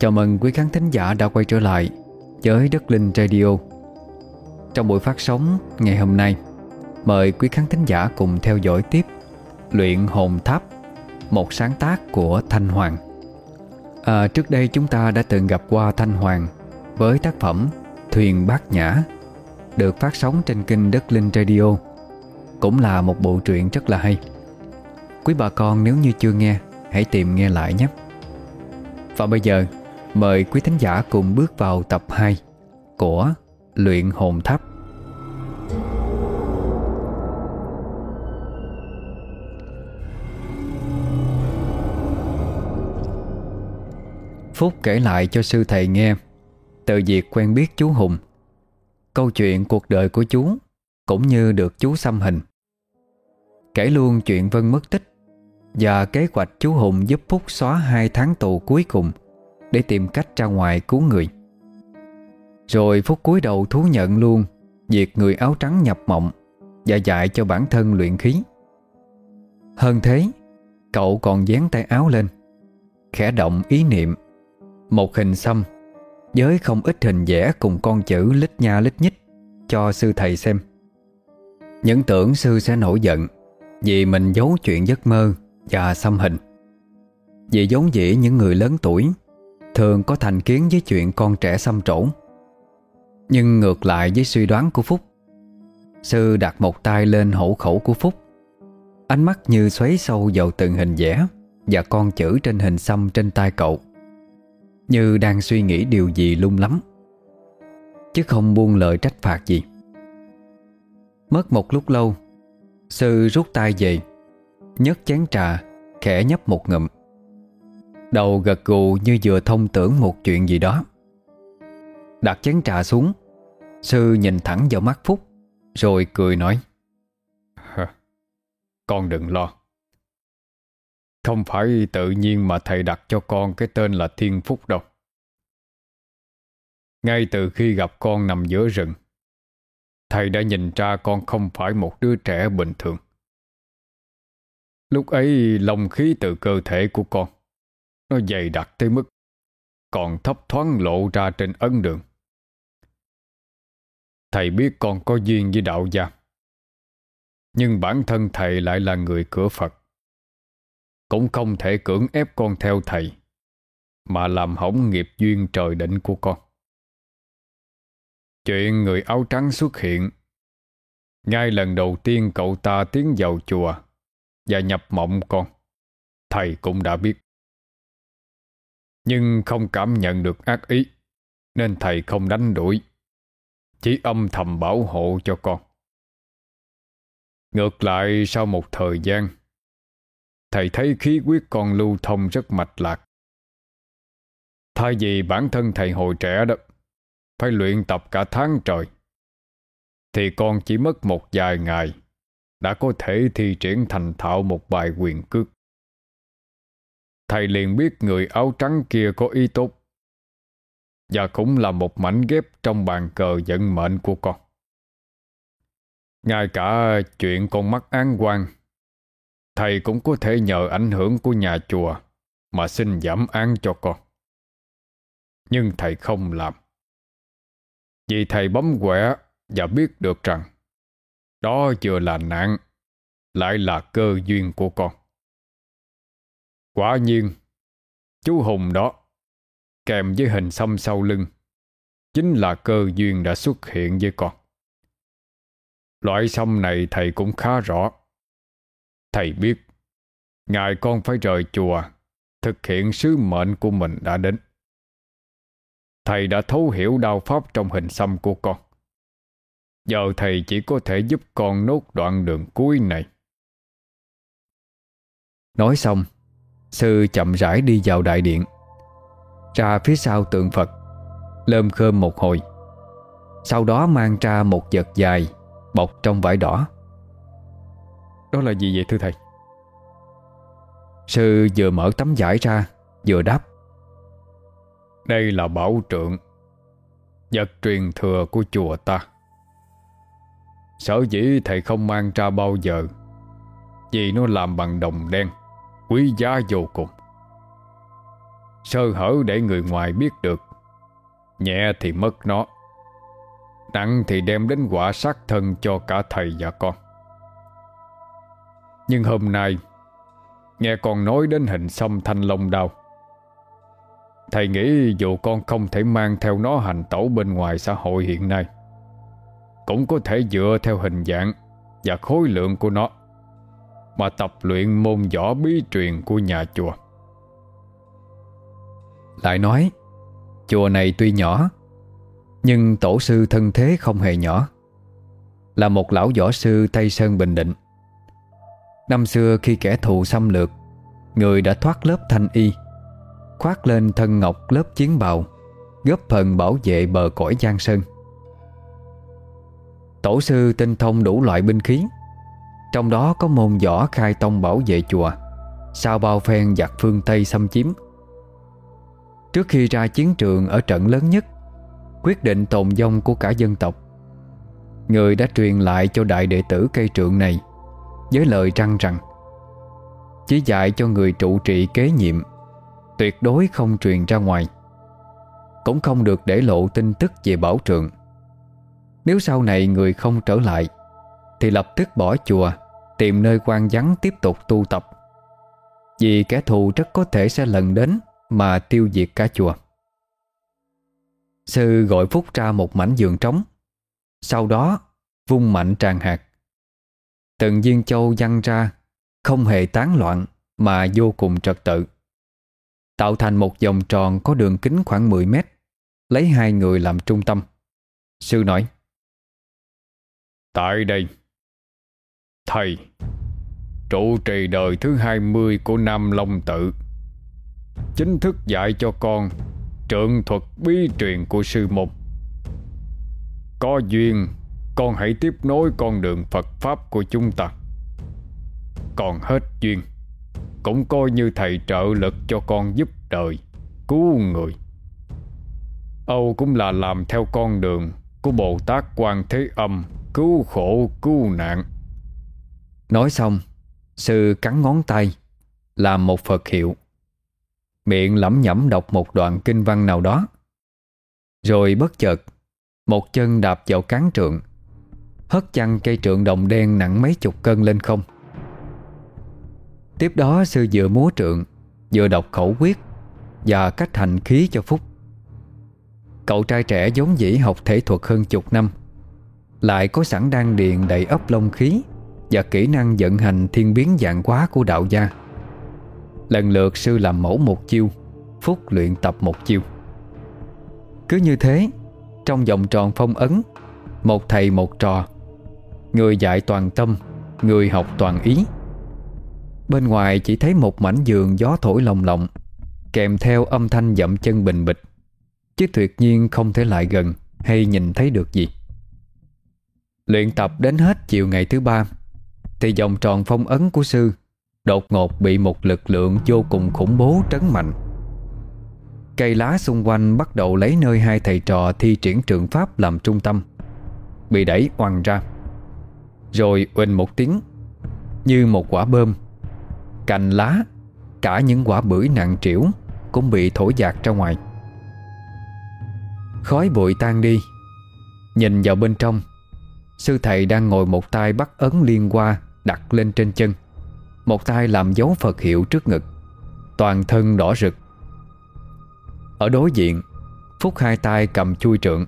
Chào mừng quý khán thính giả đã quay trở lại với Đất Linh Radio. Trong buổi phát sóng ngày hôm nay Mời quý khán thính giả cùng theo dõi tiếp Luyện Hồn Tháp Một sáng tác của Thanh Hoàng. À, Trước đây chúng ta đã từng gặp qua Thanh Hoàng Với tác phẩm Thuyền Bát Nhã Được phát sóng trên kênh Đất Linh Radio. Cũng là một bộ truyện rất là hay. Quý bà con nếu như chưa nghe Hãy tìm nghe lại nhé. Và bây giờ Mời quý thính giả cùng bước vào tập 2 Của Luyện Hồn Tháp. Phúc kể lại cho sư thầy nghe Từ việc quen biết chú Hùng, Câu chuyện cuộc đời của chú Cũng như được chú xăm hình. Kể luôn chuyện Vân mất tích Và kế hoạch chú Hùng giúp Phúc xóa hai tháng tù cuối cùng. Để tìm cách ra ngoài cứu người. Rồi phút cuối đầu thú nhận luôn, Việc người áo trắng nhập mộng Và dạy cho bản thân luyện khí. Hơn thế, Cậu còn dán tay áo lên, Khẽ động ý niệm, một hình xăm Với không ít hình vẽ cùng con chữ lít nha lít nhít Cho sư thầy xem. Những tưởng sư sẽ nổi giận Vì mình giấu chuyện giấc mơ Và xăm hình. Vì giống dĩ những người lớn tuổi Thường có thành kiến với chuyện con trẻ xăm trổ. Nhưng ngược lại với suy đoán của Phúc, Sư đặt một tay lên hổ khẩu của Phúc. Ánh mắt như xoáy sâu vào từng hình vẽ Và con chữ trên hình xăm trên tay cậu, như đang suy nghĩ điều gì lung lắm. Chứ không buông lời trách phạt gì. Mất một lúc lâu, Sư rút tay về, nhấc chén trà, Khẽ nhấp một ngụm. Đầu gật gù như vừa thông tưởng một chuyện gì đó Đặt chén trà xuống Sư nhìn thẳng vào mắt Phúc Rồi cười nói Con đừng lo không phải tự nhiên mà thầy đặt cho con cái tên là Thiên Phúc đâu. Ngay từ khi gặp con nằm giữa rừng, thầy đã nhìn ra con không phải một đứa trẻ bình thường. Lúc ấy lòng khí từ cơ thể của con nó dày đặc tới mức còn thấp thoáng lộ ra trên ấn đường. Thầy biết con có duyên với đạo gia, nhưng bản thân thầy lại là người cửa Phật. Cũng không thể cưỡng ép con theo thầy Mà làm hỏng nghiệp duyên trời định của con Chuyện người áo trắng xuất hiện Ngay lần đầu tiên cậu ta tiến vào chùa Và nhập mộng con Thầy cũng đã biết nhưng không cảm nhận được ác ý Nên thầy không đánh đuổi Chỉ âm thầm bảo hộ cho con Ngược lại sau một thời gian Thầy thấy khí huyết con lưu thông rất mạch lạc. Thay vì bản thân thầy hồi trẻ đó, phải luyện tập cả tháng trời, thì con chỉ mất một vài ngày đã có thể thi triển thành thạo một bài quyền cước. Thầy liền biết người áo trắng kia có ý tốt và cũng là một mảnh ghép trong bàn cờ vận mệnh của con. Ngay cả chuyện con mắc án quan Thầy cũng có thể nhờ ảnh hưởng của nhà chùa mà xin giảm án cho con. Nhưng thầy không làm. Vì thầy bấm quẻ và biết được rằng đó vừa là nạn, lại là cơ duyên của con. Quả nhiên, chú Hùng đó, kèm với hình xăm sau lưng, chính là cơ duyên đã xuất hiện với con. Loại xăm này thầy cũng khá rõ. Thầy biết, ngài con phải rời chùa, thực hiện sứ mệnh của mình đã đến. Thầy đã thấu hiểu đao pháp trong hình xăm của con. Giờ thầy chỉ có thể giúp con nốt đoạn đường cuối này. Nói xong, sư chậm rãi đi vào đại điện. Ra phía sau tượng Phật, lơm khơm một hồi. Sau đó mang ra một vật dài, bọc trong vải đỏ. Đó là gì vậy thưa thầy? Sư vừa mở tấm giải ra Vừa đáp Đây là bảo trượng Vật truyền thừa của chùa ta Sở dĩ thầy không mang ra bao giờ Vì nó làm bằng đồng đen Quý giá vô cùng. Sơ hở để người ngoài biết được, Nhẹ thì mất nó, Nặng thì đem đến quả sát thân cho cả thầy và con. Nhưng hôm nay, Nghe con nói đến hình xăm thanh long đao, Thầy nghĩ dù con không thể mang theo nó hành tẩu bên ngoài xã hội hiện nay, Cũng có thể dựa theo hình dạng và khối lượng của nó. Mà tập luyện môn võ bí truyền của nhà chùa. Lại nói, Chùa này tuy nhỏ, Nhưng tổ sư thân thế không hề nhỏ. Là một lão võ sư Tây Sơn Bình Định. Năm xưa khi kẻ thù xâm lược, Người đã thoát lớp thanh y, Khoác lên thân ngọc lớp chiến bào, Góp phần bảo vệ bờ cõi Giang Sơn. Tổ sư tinh thông đủ loại binh khí trong đó có môn võ khai tông bảo vệ chùa Sau bao phen giặc phương Tây xâm chiếm. Trước khi ra chiến trường ở trận lớn nhất, Quyết định tồn vong của cả dân tộc, Người đã truyền lại cho đại đệ tử cây trượng này Với lời răng rằng, Chỉ dạy cho người trụ trị kế nhiệm, Tuyệt đối không truyền ra ngoài, Cũng không được để lộ tin tức về bảo trượng. Nếu sau này người không trở lại thì lập tức bỏ chùa, Tìm nơi quan vắng tiếp tục tu tập. Vì kẻ thù rất có thể sẽ lần đến Mà tiêu diệt cả chùa. Sư gọi Phúc ra một mảnh giường trống. Sau đó, vung mạnh tràn hạt. Từng viên châu văng ra, Không hề tán loạn Mà vô cùng trật tự. Tạo thành một vòng tròn có đường kính khoảng 10 mét, Lấy hai người làm trung tâm. Sư nói, Tại đây Thầy, Trụ trì đời thứ 20 của Nam Long Tự, Chính thức dạy cho con Trượng thuật bí truyền của sư mục. Có duyên, Con hãy tiếp nối con đường Phật Pháp của chúng ta. Còn hết duyên, cũng coi như thầy trợ lực cho con giúp đời, Cứu người. Âu cũng là làm theo con đường Của Bồ Tát Quan Thế Âm Cứu khổ cứu nạn. Nói xong, Sư cắn ngón tay, Làm một Phật hiệu. Miệng lẩm nhẩm đọc một đoạn kinh văn nào đó. Rồi bất chợt, Một chân đạp vào cán trượng. Hất chăn cây trượng đồng đen nặng mấy chục cân lên không. Tiếp đó sư vừa múa trượng, Vừa đọc khẩu quyết, Và cách hành khí cho Phúc. Cậu trai trẻ giống dĩ học thể thuật hơn chục năm, Lại có sẵn đan điện đầy ấp lông khí. Và kỹ năng vận hành thiên biến dạng quá của đạo gia. Lần lượt sư làm mẫu một chiêu, Phúc luyện tập một chiêu. Cứ như thế, Trong vòng tròn phong ấn, Một thầy một trò, Người dạy toàn tâm, Người học toàn ý. Bên ngoài chỉ thấy một mảnh giường gió thổi lồng lộng, Kèm theo âm thanh dậm chân bình bịch, Chứ tuyệt nhiên không thể lại gần Hay nhìn thấy được gì. Luyện tập đến hết chiều ngày thứ ba thì vòng tròn phong ấn của sư Đột ngột bị một lực lượng vô cùng khủng bố trấn mạnh. Cây lá xung quanh bắt đầu lấy nơi hai thầy trò thi triển trường pháp làm trung tâm, Bị đẩy oằn ra, Rồi uỳnh một tiếng Như một quả bơm. Cành lá, Cả những quả bưởi nặng trĩu Cũng bị thổi dạt ra ngoài. Khói bụi tan đi, Nhìn vào bên trong, Sư thầy đang ngồi một tay bắt ấn liên qua Đặt lên trên chân. Một tay làm dấu Phật hiệu trước ngực Toàn thân đỏ rực. Ở đối diện Phúc hai tay cầm chui trượng.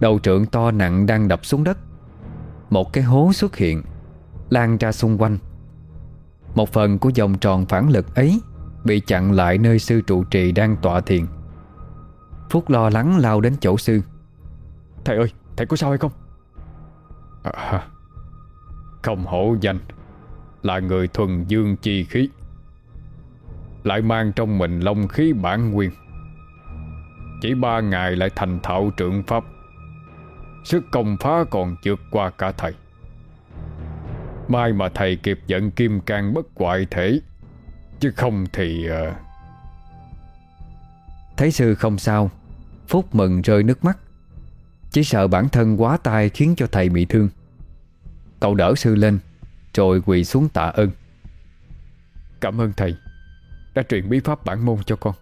Đầu trượng to nặng đang đập xuống đất. Một cái hố xuất hiện Lan ra xung quanh. Một phần của vòng tròn phản lực ấy Bị chặn lại nơi sư trụ trì đang tọa thiền. Phúc lo lắng lao đến chỗ sư. Thầy ơi, thầy có sao hay không? À, không hổ danh, Là người thuần dương chi khí, Lại mang trong mình long khí bản nguyên. Chỉ ba ngày lại thành thạo trượng pháp, Sức công phá còn vượt qua cả thầy. Mai mà thầy kịp giận kim can bất hoại thể, Chứ không thì uh... Thấy sư không sao, Phúc mừng rơi nước mắt. Chỉ sợ bản thân quá tai khiến cho thầy bị thương. Cậu đỡ sư lên, Rồi quỳ xuống tạ ơn. Cảm ơn thầy, Đã truyền bí pháp bản môn cho con.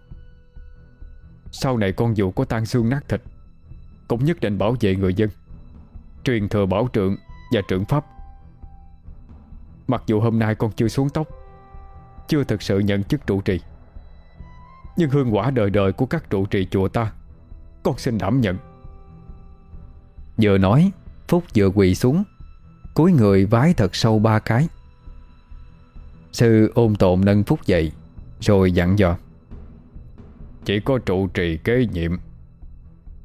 Sau này con dù có tan xương nát thịt, Cũng nhất định bảo vệ người dân, Truyền thừa bảo trượng và trưởng pháp. Mặc dù hôm nay con chưa xuống tóc, Chưa thực sự nhận chức trụ trì, Nhưng hương quả đời đời của các trụ trì chùa ta, Con xin đảm nhận. Vừa nói, Phúc vừa quỳ xuống cúi người vái thật sâu ba cái. Sư ôm tồn nâng Phúc dậy, Rồi dặn dò. Chỉ có trụ trì kế nhiệm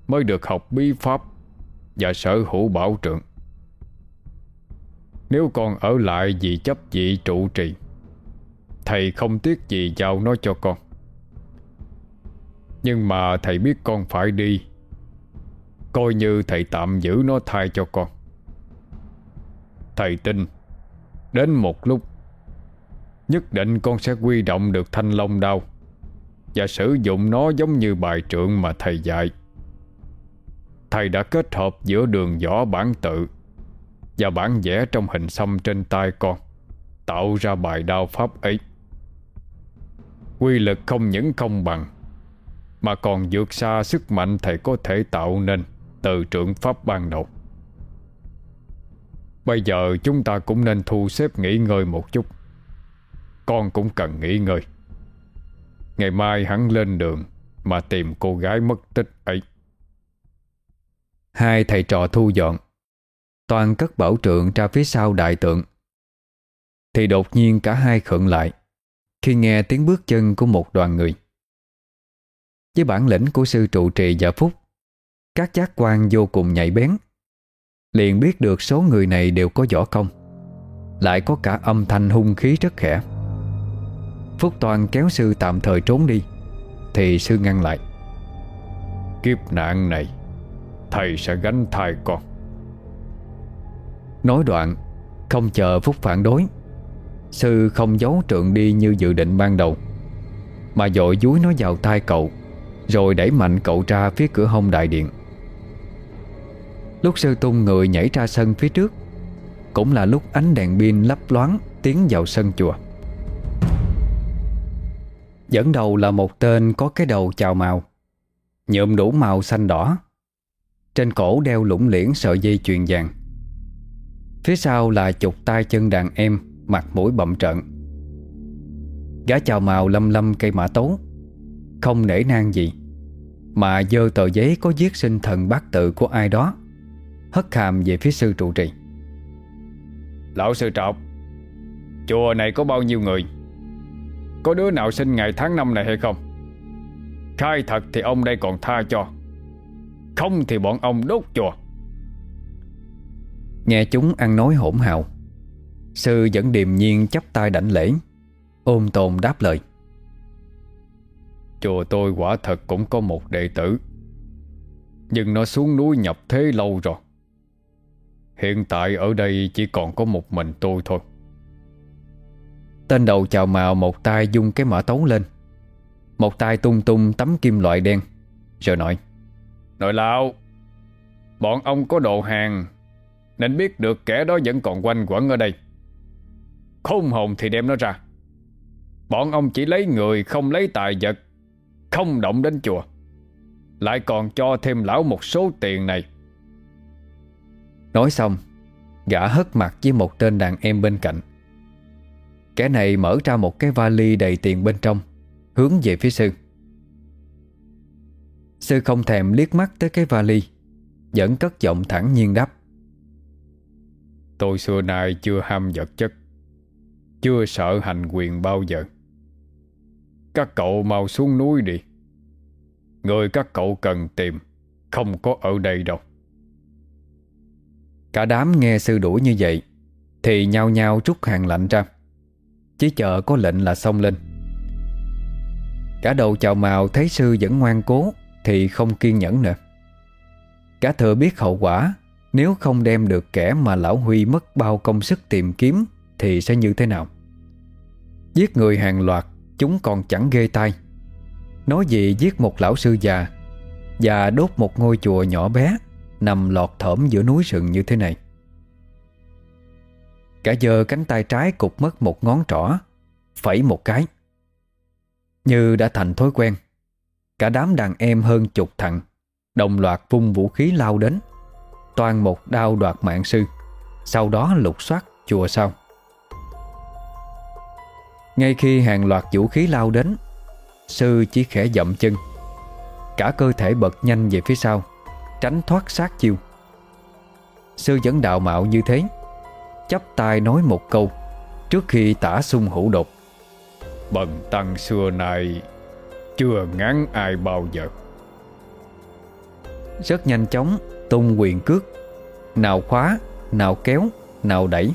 Mới được học bí pháp Và sở hữu bảo trượng. Nếu con ở lại vì chấp vị trụ trì, Thầy không tiếc gì giao nó cho con. Nhưng mà thầy biết con phải đi, Coi như thầy tạm giữ nó thay cho con. Thầy tin Đến một lúc, Nhất định con sẽ quy động được thanh long đao Và sử dụng nó giống như bài trượng mà thầy dạy. Thầy đã kết hợp giữa đường võ bản tự Và bản vẽ trong hình xăm trên tay con, Tạo ra bài đao pháp ấy. Quy lực không những không bằng, Mà còn vượt xa sức mạnh thầy có thể tạo nên Từ trượng pháp ban đầu. Bây giờ chúng ta cũng nên thu xếp nghỉ ngơi một chút. Con cũng cần nghỉ ngơi. Ngày mai hắn lên đường Mà tìm cô gái mất tích ấy. Hai thầy trò thu dọn. Toàn cất bảo trượng ra phía sau đại tượng. Thì đột nhiên cả hai khựng lại Khi nghe tiếng bước chân của một đoàn người. Với bản lĩnh của sư trụ trì và phúc, Các giác quan vô cùng nhạy bén. Liền biết được số người này đều có võ công. Lại có cả âm thanh hung khí rất khẽ. Phúc Toàn kéo sư tạm thời trốn đi, Thì sư ngăn lại. Kiếp nạn này, Thầy sẽ gánh thai con. Nói đoạn, Không chờ Phúc phản đối, Sư không giấu trượng đi như dự định ban đầu, Mà dội dúi nó vào tai cậu, Rồi đẩy mạnh cậu ra phía cửa hông đại điện. Lúc sư tung người nhảy ra sân phía trước, Cũng là lúc ánh đèn pin lấp loáng Tiến vào sân chùa. Dẫn đầu là một tên có cái đầu chào màu, Nhuộm đủ màu xanh đỏ, Trên cổ đeo lũng liễn sợi dây chuyền vàng. Phía sau là chục tay chân đàn em, Mặt mũi bậm trận Gã chào màu lâm lâm cây mã tố Không nể nang gì, Mà dơ tờ giấy có viết sinh thần bát tự của ai đó. Hất hàm về phía sư trụ trì. Lão sư trọc Chùa này có bao nhiêu người? Có đứa nào sinh ngày tháng năm này hay không? Khai thật thì ông đây còn tha cho Không thì bọn ông đốt chùa. Nghe chúng ăn nói hỗn hào Sư vẫn điềm nhiên chắp tay đảnh lễ Ôm tồn đáp lời. Chùa tôi quả thật cũng có một đệ tử Nhưng nó xuống núi nhập thế lâu rồi Hiện tại ở đây chỉ còn có một mình tôi thôi. Tên đầu chào màu một tay dung cái mã tấu lên. Một tay tung tung tấm kim loại đen. Rồi nói, Nội lão, Bọn ông có đồ hàng, Nên biết được kẻ đó vẫn còn quanh quẩn ở đây. Khôn hồn thì đem nó ra. Bọn ông chỉ lấy người, không lấy tài vật, Không động đến chùa. Lại còn cho thêm lão một số tiền này. Nói xong, Gã hất mặt với một tên đàn em bên cạnh. Kẻ này mở ra một cái vali đầy tiền bên trong, Hướng về phía sư. Sư không thèm liếc mắt tới cái vali, Vẫn cất giọng thẳng nhiên đáp. Tôi xưa nay chưa ham vật chất, Chưa sợ hành quyền bao giờ. Các cậu mau xuống núi đi. Người các cậu cần tìm Không có ở đây đâu. Cả đám nghe sư đuổi như vậy, Thì nhao nhao rút hàng lạnh ra. Chỉ chờ có lệnh là xông lên. Cả đầu chào màu thấy sư vẫn ngoan cố Thì không kiên nhẫn nữa. Cả thừa biết hậu quả, Nếu không đem được kẻ mà lão Huy mất bao công sức tìm kiếm Thì sẽ như thế nào? Giết người hàng loạt, Chúng còn chẳng ghê tai. Nói gì giết một lão sư già Và đốt một ngôi chùa nhỏ bé Nằm lọt thởm giữa núi rừng như thế này. Cả giờ cánh tay trái cục mất một ngón trỏ, Phẩy một cái. Như đã thành thói quen, Cả đám đàn em hơn chục thằng, Đồng loạt vung vũ khí lao đến Toàn một đao đoạt mạng sư, Sau đó lục soát chùa sau. Ngay khi hàng loạt vũ khí lao đến, Sư chỉ khẽ dậm chân, Cả cơ thể bật nhanh về phía sau. Tránh thoát sát chiêu. Sư vẫn đạo mạo như thế chắp tay nói một câu Trước khi tả sung hữu đột. Bần tăng xưa nay Chưa ngán ai bao giờ. Rất nhanh chóng Tung quyền cước Nào khóa, nào kéo, nào đẩy.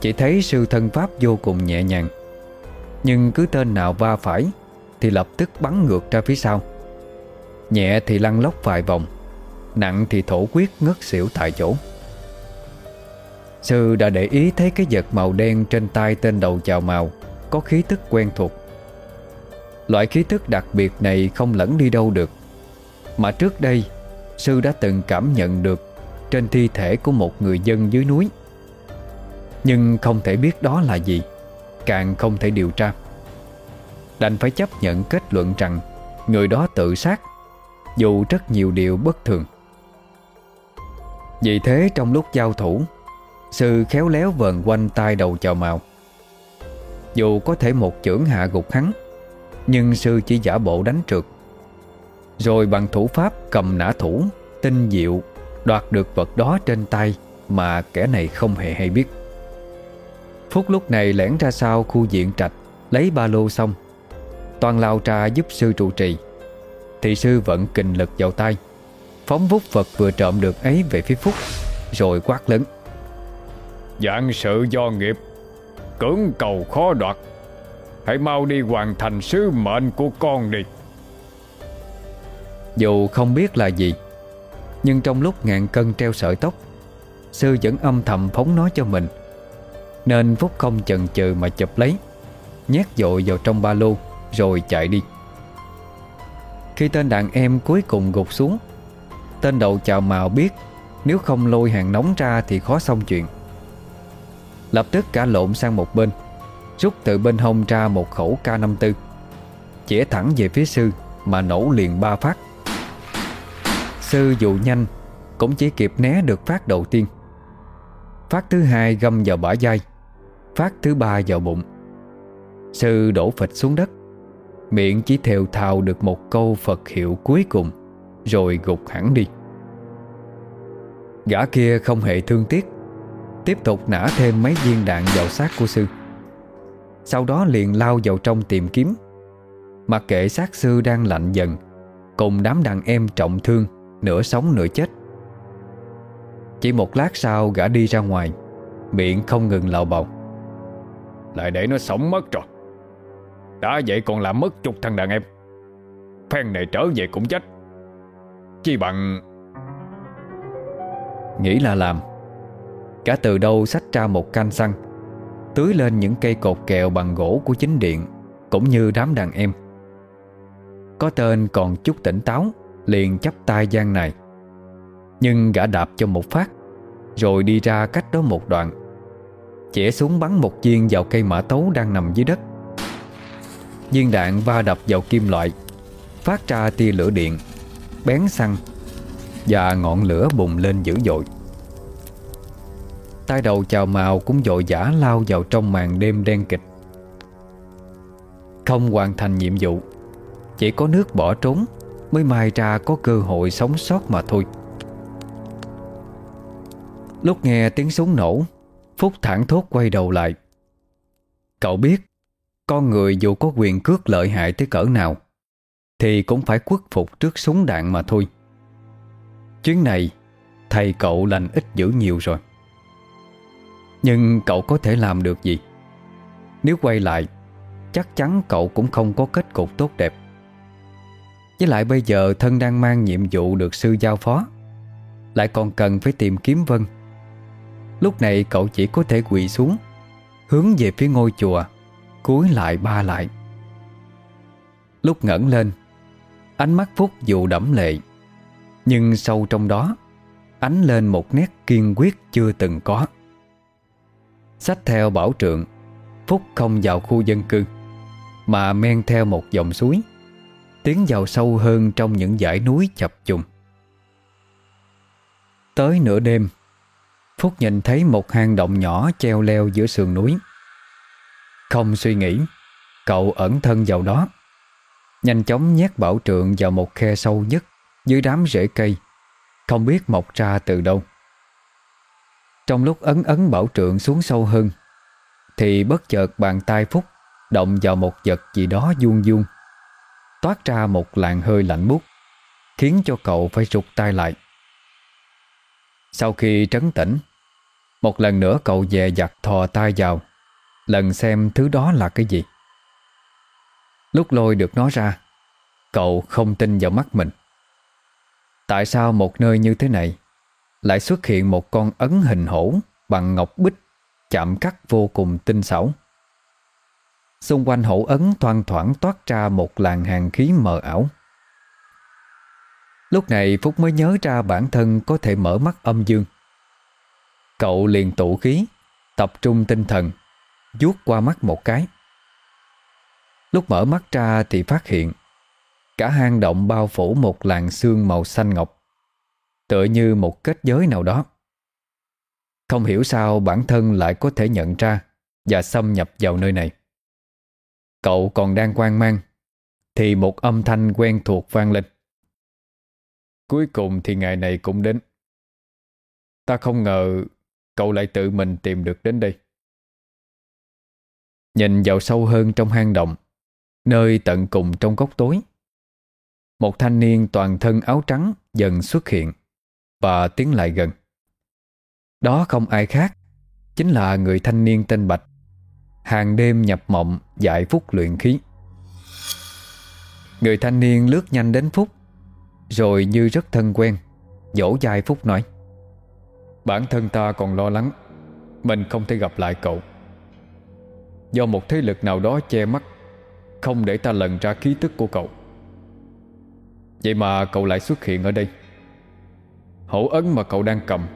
Chỉ thấy sư thân pháp vô cùng nhẹ nhàng Nhưng cứ tên nào va phải Thì lập tức bắn ngược ra phía sau. Nhẹ thì lăn lóc vài vòng Nặng thì thổ quyết ngất xỉu tại chỗ. Sư đã để ý thấy cái vật màu đen trên tay tên đầu chào màu, Có khí tức quen thuộc. Loại khí tức đặc biệt này không lẫn đi đâu được, Mà trước đây, Sư đã từng cảm nhận được Trên thi thể của một người dân dưới núi. Nhưng không thể biết đó là gì, Càng không thể điều tra. Đành phải chấp nhận kết luận rằng Người đó tự sát, Dù rất nhiều điều bất thường. Vì thế trong lúc giao thủ, Sư khéo léo vờn quanh tay đầu chào màu. Dù có thể một chưởng hạ gục hắn, Nhưng sư chỉ giả bộ đánh trượt. Rồi bằng thủ pháp cầm nã thủ, Tinh diệu, Đoạt được vật đó trên tay Mà kẻ này không hề hay biết. Phút lúc này lẻn ra sau khu diện trạch, Lấy ba lô xong. Toàn lao tra giúp sư trụ trì, Thì sư vẫn kình lực vào tay. Phóng vút vật vừa trộm được ấy về phía Phúc Rồi quát lớn. Dạng sự do nghiệp Cưỡng cầu khó đoạt. Hãy mau đi hoàn thành sứ mệnh của con đi. Dù không biết là gì Nhưng trong lúc ngàn cân treo sợi tóc Sư vẫn âm thầm phóng nó cho mình. Nên Phúc không chần chừ mà chụp lấy Nhét dội vào trong ba lô Rồi chạy đi. Khi tên đàn em cuối cùng gục xuống Tên đầu chào màu biết, Nếu không lôi hàng nóng ra thì khó xong chuyện. Lập tức cả lộn sang một bên, Rút từ bên hông ra một khẩu K54 Chỉa thẳng về phía sư Mà nổ liền ba phát. Sư dù nhanh, Cũng chỉ kịp né được phát đầu tiên. Phát thứ hai găm vào bả vai, Phát thứ ba vào bụng. Sư đổ phịch xuống đất, Miệng chỉ thều thào được một câu Phật hiệu cuối cùng, Rồi gục hẳn đi. Gã kia không hề thương tiếc, Tiếp tục nã thêm mấy viên đạn vào xác của sư. Sau đó liền lao vào trong tìm kiếm. Mặc kệ xác sư đang lạnh dần, Cùng đám đàn em trọng thương, Nửa sống nửa chết. Chỉ một lát sau gã đi ra ngoài, Miệng không ngừng lào bầu Lại để nó sống mất rồi. Đã vậy còn làm mất chục thằng đàn em. Phen này trở về cũng chết. Chi bằng Nghĩ là làm. Cả từ đâu xách ra một canh xăng, Tưới lên những cây cột kèo bằng gỗ của chính điện, Cũng như đám đàn em. Có tên còn chút tỉnh táo, Liền chấp tay gian này. Nhưng gã đạp cho một phát, Rồi đi ra cách đó một đoạn. Chẻ xuống bắn một viên vào cây mã tấu đang nằm dưới đất. Viên đạn va đập vào kim loại, Phát ra tia lửa điện, Bén xăng. Và ngọn lửa bùng lên dữ dội. Tay đầu chào màu cũng dội dã lao vào trong màn đêm đen kịch. Không hoàn thành nhiệm vụ, Chỉ có nước bỏ trốn Mới mai ra có cơ hội sống sót mà thôi. Lúc nghe tiếng súng nổ, Phúc thẳng thốt quay đầu lại. Cậu biết, Con người dù có quyền cước lợi hại tới cỡ nào, Thì cũng phải khuất phục trước súng đạn mà thôi. Chuyến này, Thầy cậu lành ít dữ nhiều rồi. Nhưng cậu có thể làm được gì? Nếu quay lại, Chắc chắn cậu cũng không có kết cục tốt đẹp. Với lại bây giờ thân đang mang nhiệm vụ được sư giao phó, Lại còn cần phải tìm kiếm Vân. Lúc này cậu chỉ có thể quỳ xuống, Hướng về phía ngôi chùa, cúi lại ba lại. Lúc ngẩng lên, Ánh mắt Phúc dù đẫm lệ. Nhưng sâu trong đó, Ánh lên một nét kiên quyết chưa từng có. Xách theo bảo trượng, Phúc không vào khu dân cư, Mà men theo một dòng suối, Tiến vào sâu hơn trong những dãy núi chập trùng Tới nửa đêm, Phúc nhìn thấy một hang động nhỏ treo leo giữa sườn núi. Không suy nghĩ, Cậu ẩn thân vào đó, Nhanh chóng nhét bảo trượng vào một khe sâu nhất. Dưới đám rễ cây. Không biết mọc ra từ đâu. Trong lúc ấn ấn bảo trượng xuống sâu hơn, Thì bất chợt bàn tay Phúc Động vào một vật gì đó vuông vuông, Toát ra một làn hơi lạnh bút Khiến cho cậu phải rụt tay lại. Sau khi trấn tĩnh, Một lần nữa cậu dè dặt thò tay vào, Lần xem thứ đó là cái gì. Lúc lôi được nó ra, Cậu không tin vào mắt mình. Tại sao một nơi như thế này Lại xuất hiện một con ấn hình hổ Bằng ngọc bích Chạm cắt vô cùng tinh xảo? Xung quanh hổ ấn thoang thoảng toát ra một làn hàng khí mờ ảo. Lúc này Phúc mới nhớ ra bản thân có thể mở mắt âm dương. Cậu liền tụ khí, Tập trung tinh thần, vuốt qua mắt một cái. Lúc mở mắt ra thì phát hiện Cả hang động bao phủ một làn xương màu xanh ngọc, Tựa như một kết giới nào đó. Không hiểu sao bản thân lại có thể nhận ra Và xâm nhập vào nơi này. Cậu còn đang quan mang, Thì một âm thanh quen thuộc vang lên. Cuối cùng thì ngày này cũng đến. Ta không ngờ Cậu lại tự mình tìm được đến đây. Nhìn vào sâu hơn trong hang động, Nơi tận cùng trong góc tối một thanh niên toàn thân áo trắng Dần xuất hiện Và tiến lại gần. Đó không ai khác Chính là người thanh niên tên Bạch. Hàng đêm nhập mộng Dạy Phúc luyện khí. Người thanh niên lướt nhanh đến Phúc, Rồi như rất thân quen, Dỗ dài Phúc nói, Bản thân ta còn lo lắng, Mình không thể gặp lại cậu. Do một thế lực nào đó che mắt, Không để ta lần ra khí tức của cậu. Vậy mà cậu lại xuất hiện ở đây. Hổ ấn mà cậu đang cầm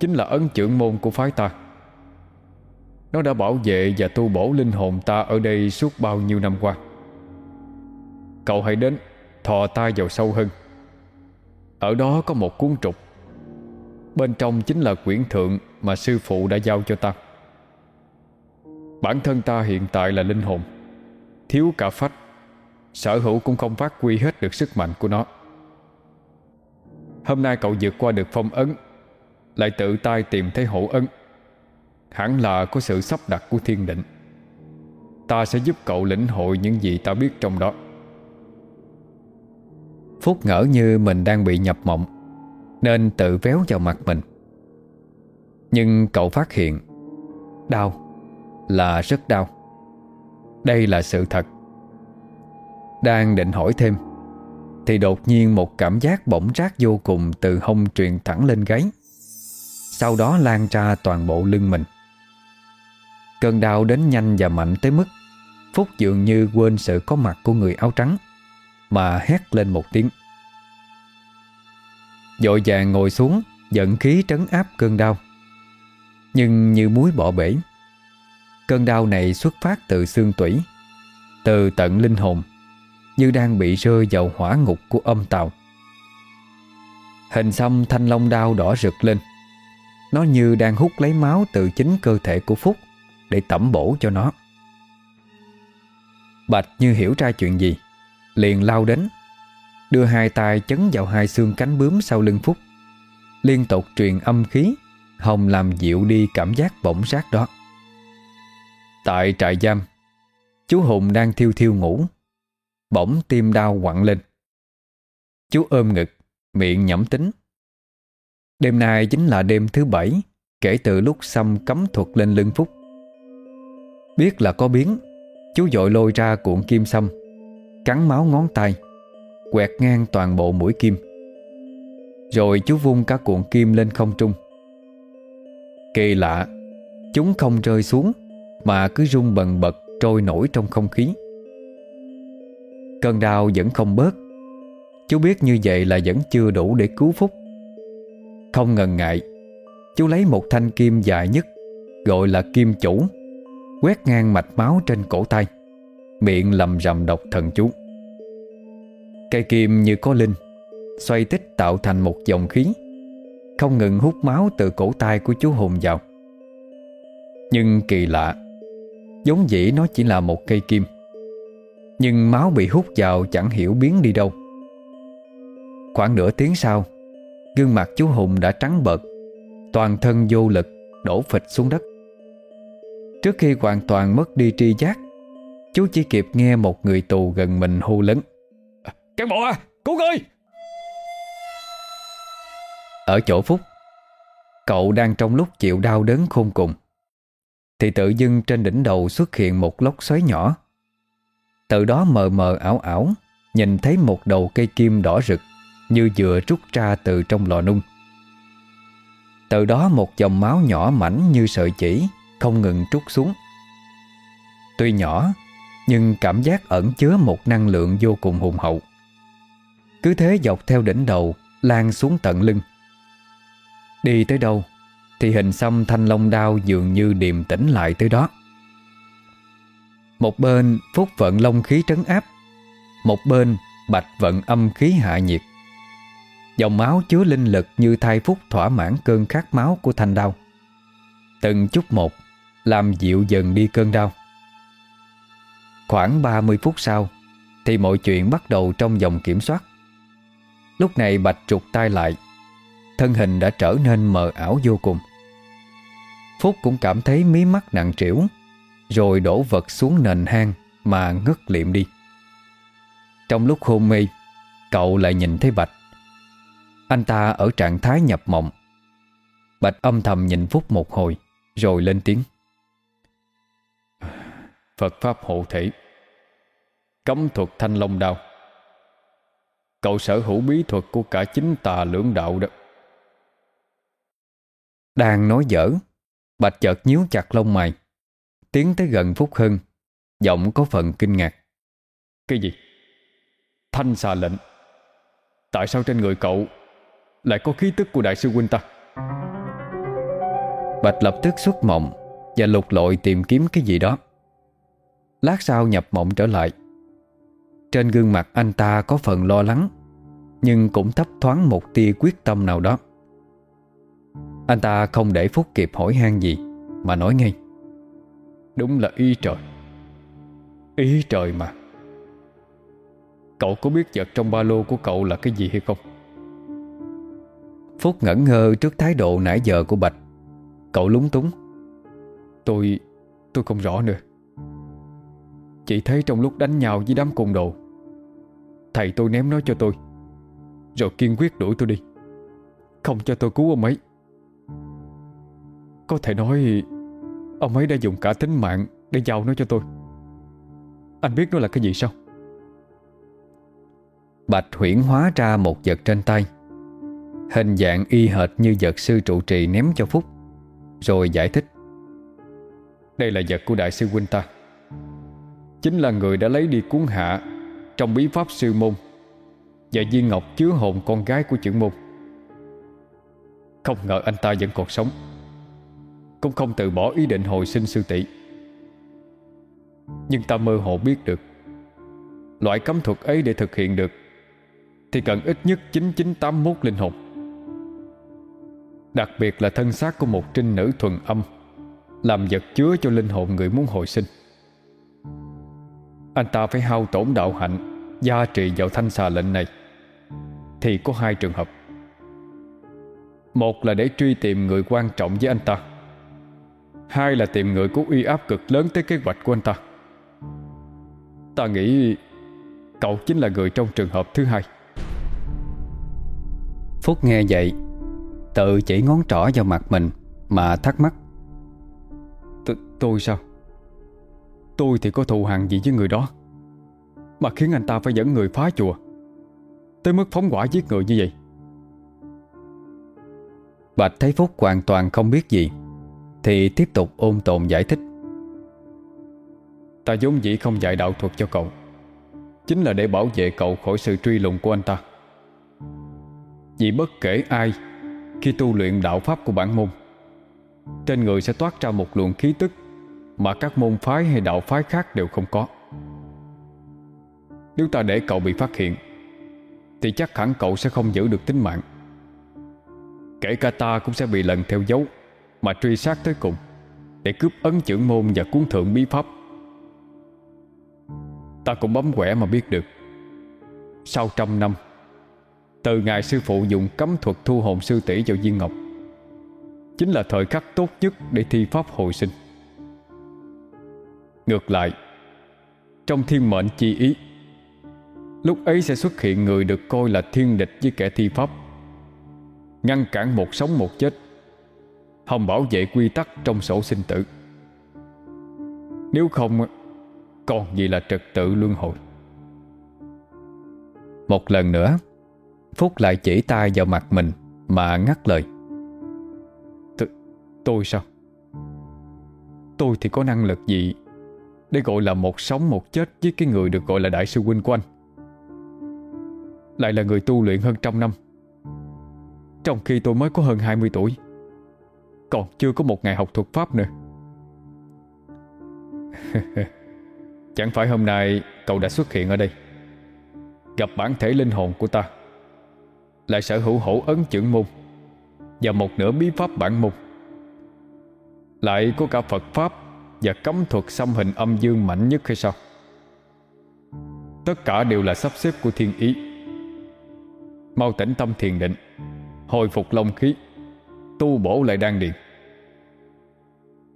Chính là ấn trưởng môn của phái ta. Nó đã bảo vệ và tu bổ linh hồn ta ở đây suốt bao nhiêu năm qua. Cậu hãy đến, Thò tay vào sâu hơn. Ở đó có một cuốn trục. Bên trong chính là quyển thượng Mà sư phụ đã giao cho ta. Bản thân ta hiện tại là linh hồn, Thiếu cả phách Sở hữu cũng không phát huy hết được sức mạnh của nó. Hôm nay cậu vượt qua được phong ấn, Lại tự tay tìm thấy hổ ấn Hẳn là có sự sắp đặt của thiên định. Ta sẽ giúp cậu lĩnh hội những gì ta biết trong đó. Phúc ngỡ như mình đang bị nhập mộng, Nên tự véo vào mặt mình. Nhưng cậu phát hiện, Đau là rất đau. Đây là sự thật. Đang định hỏi thêm. Thì đột nhiên một cảm giác bỗng rác vô cùng Từ hông truyền thẳng lên gáy. Sau đó lan ra toàn bộ lưng mình. Cơn đau đến nhanh và mạnh tới mức, Phúc dường như quên sự có mặt của người áo trắng, Mà hét lên một tiếng. Dội vàng ngồi xuống Giận khí trấn áp cơn đau. Nhưng như muối bỏ bể, Cơn đau này xuất phát từ xương tủy, Từ tận linh hồn. Như đang bị rơi vào hỏa ngục của âm tàu. Hình xăm thanh long đao đỏ rực lên. Nó như đang hút lấy máu từ chính cơ thể của Phúc Để tẩm bổ cho nó. Bạch như hiểu ra chuyện gì, Liền lao đến, Đưa hai tay chấn vào hai xương cánh bướm sau lưng Phúc. Liên tục truyền âm khí, Hồng làm dịu đi cảm giác bỗng rác đó. Tại trại giam, Chú Hùng đang thiêu thiêu ngủ. Bỗng tim đau quặn lên. Chú ôm ngực, Miệng nhẩm tính. Đêm nay chính là đêm thứ bảy, Kể từ lúc xăm cấm thuật lên lưng Phúc. Biết là có biến, Chú dội lôi ra cuộn kim xăm Cắn máu ngón tay, Quẹt ngang toàn bộ mũi kim. Rồi chú vung cả cuộn kim lên không trung. Kỳ lạ, Chúng không rơi xuống, mà cứ rung bần bật trôi nổi trong không khí. Cơn đau vẫn không bớt. Chú biết như vậy là vẫn chưa đủ để cứu Phúc. Không ngần ngại, Chú lấy một thanh kim dài nhất, Gọi là kim chủ, Quét ngang mạch máu trên cổ tay, Miệng lầm rầm độc thần chú. Cây kim như có linh, Xoay tích tạo thành một dòng khí, Không ngừng hút máu từ cổ tay của chú Hùng vào. Nhưng kỳ lạ, Giống dĩ nó chỉ là một cây kim. Nhưng máu bị hút vào chẳng hiểu biến đi đâu. Khoảng nửa tiếng sau, Gương mặt chú Hùng đã trắng bợt Toàn thân vô lực Đổ phịch xuống đất. Trước khi hoàn toàn mất đi tri giác, Chú chỉ kịp nghe một người tù gần mình hô lớn, Cán bộ à Cứu người Ở chỗ Phúc, Cậu đang trong lúc chịu đau đớn khôn cùng, Thì tự dưng trên đỉnh đầu xuất hiện một lốc xoáy nhỏ. Từ đó mờ mờ ảo ảo, Nhìn thấy một đầu cây kim đỏ rực, Như vừa rút ra từ trong lò nung. Từ đó một dòng máu nhỏ mảnh như sợi chỉ, Không ngừng trút xuống. Tuy nhỏ, Nhưng cảm giác ẩn chứa một năng lượng vô cùng hùng hậu. Cứ thế dọc theo đỉnh đầu, Lan xuống tận lưng. Đi tới đâu, Thì hình xăm thanh long đao dường như điềm tĩnh lại tới đó. Một bên Phúc vận long khí trấn áp, Một bên Bạch vận âm khí hạ nhiệt. Dòng máu chứa linh lực như thai Phúc thỏa mãn cơn khát máu của thanh đau. Từng chút một Làm dịu dần đi cơn đau. Khoảng 30 phút sau Thì mọi chuyện bắt đầu trong vòng kiểm soát. Lúc này Bạch trục tay lại, Thân hình đã trở nên mờ ảo vô cùng. Phúc cũng cảm thấy mí mắt nặng trĩu. Rồi đổ vật xuống nền hang Mà ngất liệm đi. Trong lúc hôn mê Cậu lại nhìn thấy Bạch. Anh ta ở trạng thái nhập mộng. Bạch âm thầm nhìn Phúc một hồi Rồi lên tiếng. Phật Pháp hộ thể Cấm thuật thanh long đao. Cậu sở hữu bí thuật của cả chính tà lưỡng đạo đó. Đang nói dở Bạch chợt nhíu chặt lông mày Tiến tới gần Phúc Hưng. Giọng có phần kinh ngạc. Cái gì? Thanh xà lệnh. Tại sao trên người cậu Lại có khí tức của đại sư huynh ta? Bạch lập tức xuất mộng Và lục lội tìm kiếm cái gì đó. Lát sau nhập mộng trở lại. Trên gương mặt anh ta có phần lo lắng Nhưng cũng thấp thoáng một tia quyết tâm nào đó. Anh ta không để Phúc kịp hỏi han gì Mà nói ngay Đúng là ý trời. Ý trời mà. Cậu có biết vật trong ba lô của cậu là cái gì hay không? Phúc ngẩn ngơ trước thái độ nãy giờ của Bạch. Cậu lúng túng. Tôi... tôi không rõ nữa. Chỉ thấy trong lúc đánh nhau với đám côn đồ, Thầy tôi ném nó cho tôi. Rồi kiên quyết đuổi tôi đi. Không cho tôi cứu ông ấy. Có thể nói Ông ấy đã dùng cả tính mạng Để giao nó cho tôi. Anh biết nó là cái gì sao? Bạch huyển hóa ra một vật trên tay. Hình dạng y hệt như vật sư trụ trì ném cho Phúc, Rồi giải thích. Đây là vật của đại sư huynh ta. Chính là người đã lấy đi cuốn hạ Trong bí pháp sư môn Và viên ngọc chứa hồn con gái của trưởng môn. Không ngờ anh ta vẫn còn sống. Cũng không từ bỏ ý định hồi sinh sư tỷ. Nhưng ta mơ hồ biết được, Loại cấm thuật ấy để thực hiện được Thì cần ít nhất 9981 linh hồn. Đặc biệt là thân xác của một trinh nữ thuần âm, Làm vật chứa cho linh hồn người muốn hồi sinh. Anh ta phải hao tổn đạo hạnh, Gia trì vào thanh xà lệnh này. Thì có hai trường hợp. Một là để truy tìm người quan trọng với anh ta. Hai là tìm người có uy áp cực lớn tới kế hoạch của anh ta. Ta nghĩ Cậu chính là người trong trường hợp thứ hai. Phúc nghe vậy Tự chỉ ngón trỏ vào mặt mình Mà thắc mắc. T Tôi sao? Tôi thì có thù hằn gì với người đó Mà khiến anh ta phải dẫn người phá chùa Tới mức phóng quả giết người như vậy. Bạch thấy Phúc hoàn toàn không biết gì thì tiếp tục ôn tồn giải thích. Ta vốn dĩ không dạy đạo thuật cho cậu. Chính là để bảo vệ cậu khỏi sự truy lùng của anh ta. Vì bất kể ai, Khi tu luyện đạo pháp của bản môn, Trên người sẽ toát ra một luồng khí tức Mà các môn phái hay đạo phái khác đều không có. Nếu ta để cậu bị phát hiện, Thì chắc hẳn cậu sẽ không giữ được tính mạng. Kể cả ta cũng sẽ bị lần theo dấu. Mà truy sát tới cùng, Để cướp ấn chữ môn và cuốn thượng bí pháp. Ta cũng bấm quẻ mà biết được. Sau trăm năm, Từ ngày sư phụ dùng cấm thuật thu hồn sư tỷ vào viên ngọc, Chính là thời khắc tốt nhất để thi pháp hồi sinh. Ngược lại, Trong thiên mệnh chi ý, Lúc ấy sẽ xuất hiện người được coi là thiên địch với kẻ thi pháp, Ngăn cản một sống một chết. Không bảo vệ quy tắc trong sổ sinh tử. Nếu không, Còn gì là trật tự luân hồi? Một lần nữa, Phúc lại chỉ tay vào mặt mình Mà ngắt lời. T, Tôi sao? Tôi thì có năng lực gì Để gọi là một sống một chết Với cái người được gọi là đại sư huynh của anh? Lại là người tu luyện hơn trăm năm. Trong khi tôi mới có hơn 20 tuổi còn chưa có một ngày học thuật pháp nữa. Chẳng phải hôm nay cậu đã xuất hiện ở đây. Gặp bản thể linh hồn của ta. Lại sở hữu hổ ấn trưởng môn. Và một nửa bí pháp bản môn. Lại có cả Phật Pháp Và cấm thuật xâm hình âm dương mạnh nhất hay sao? Tất cả đều là sắp xếp của thiên ý. Mau tĩnh tâm thiền định, Hồi phục long khí. Tu bổ lại đan điện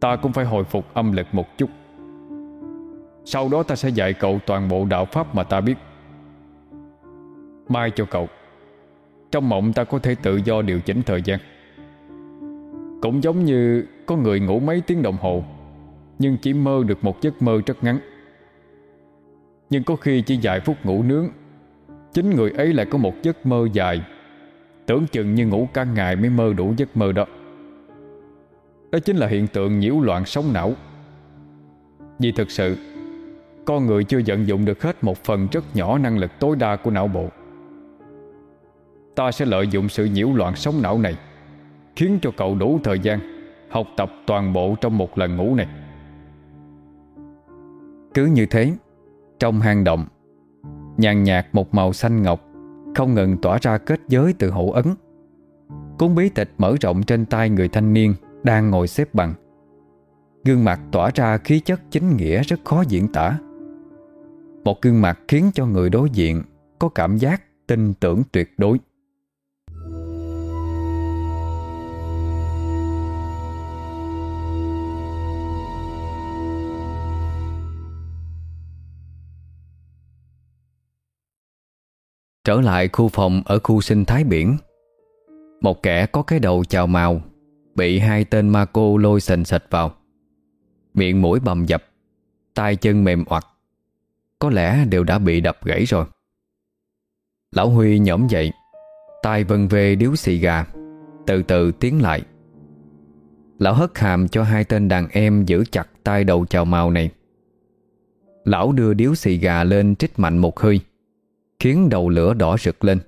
Ta cũng phải hồi phục âm lực một chút. Sau đó ta sẽ dạy cậu toàn bộ đạo pháp mà ta biết. Mai cho cậu. Trong mộng ta có thể tự do điều chỉnh thời gian. Cũng giống như có người ngủ mấy tiếng đồng hồ, Nhưng chỉ mơ được một giấc mơ rất ngắn. Nhưng có khi chỉ vài phút ngủ nướng, Chính người ấy lại có một giấc mơ dài. Tưởng chừng như ngủ cả ngày mới mơ đủ giấc mơ đó. Đó chính là hiện tượng nhiễu loạn sống não. Vì thực sự, Con người chưa vận dụng được hết một phần rất nhỏ năng lực tối đa của não bộ. Ta sẽ lợi dụng sự nhiễu loạn sống não này, Khiến cho cậu đủ thời gian Học tập toàn bộ trong một lần ngủ này. Cứ như thế, Trong hang động, Nhàn nhạt một màu xanh ngọc không ngừng tỏa ra kết giới từ hậu ấn. Cuốn bí tịch mở rộng trên tay người thanh niên Đang ngồi xếp bằng. Gương mặt tỏa ra khí chất chính nghĩa rất khó diễn tả. Một gương mặt khiến cho người đối diện Có cảm giác tin tưởng tuyệt đối. Trở lại khu phòng ở khu sinh thái biển. Một kẻ có cái đầu chào màu, Bị hai tên ma cô lôi sình sạch vào. Miệng mũi bầm dập, tay chân mềm oặt. Có lẽ đều đã bị đập gãy rồi. Lão Huy nhõm dậy, tay vân về điếu xì gà, Từ từ tiến lại. Lão hất hàm cho hai tên đàn em Giữ chặt tay đầu chào màu này. Lão đưa điếu xì gà lên trích mạnh một hơi. Khiến đầu lửa đỏ rực lên.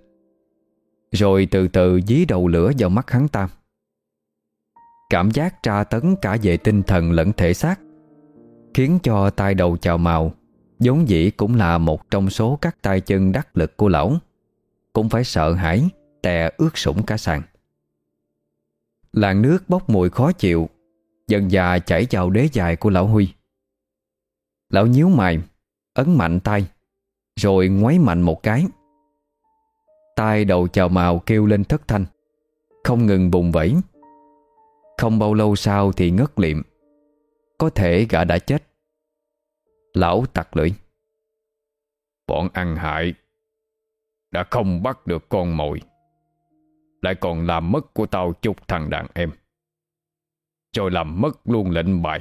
Rồi từ từ dí đầu lửa vào mắt hắn Tam Cảm giác tra tấn cả về tinh thần lẫn thể xác, Khiến cho tay đầu chào màu, vốn dĩ cũng là một trong số các tay chân đắc lực của lão. Cũng phải sợ hãi, Tè ướt sũng cả sàn. Làn nước bốc mùi khó chịu, Dần dà chảy vào đế dài của lão Huy. Lão nhíu mày, Ấn mạnh tay rồi ngoáy mạnh một cái. Tai đầu chào màu kêu lên thất thanh. Không ngừng bùng vẫy. Không bao lâu sau thì ngất liệm. Có thể gã đã chết. Lão tặc lưỡi. Bọn ăn hại Đã không bắt được con mồi, Lại còn làm mất của tao chục thằng đàn em. Rồi làm mất luôn lệnh bài,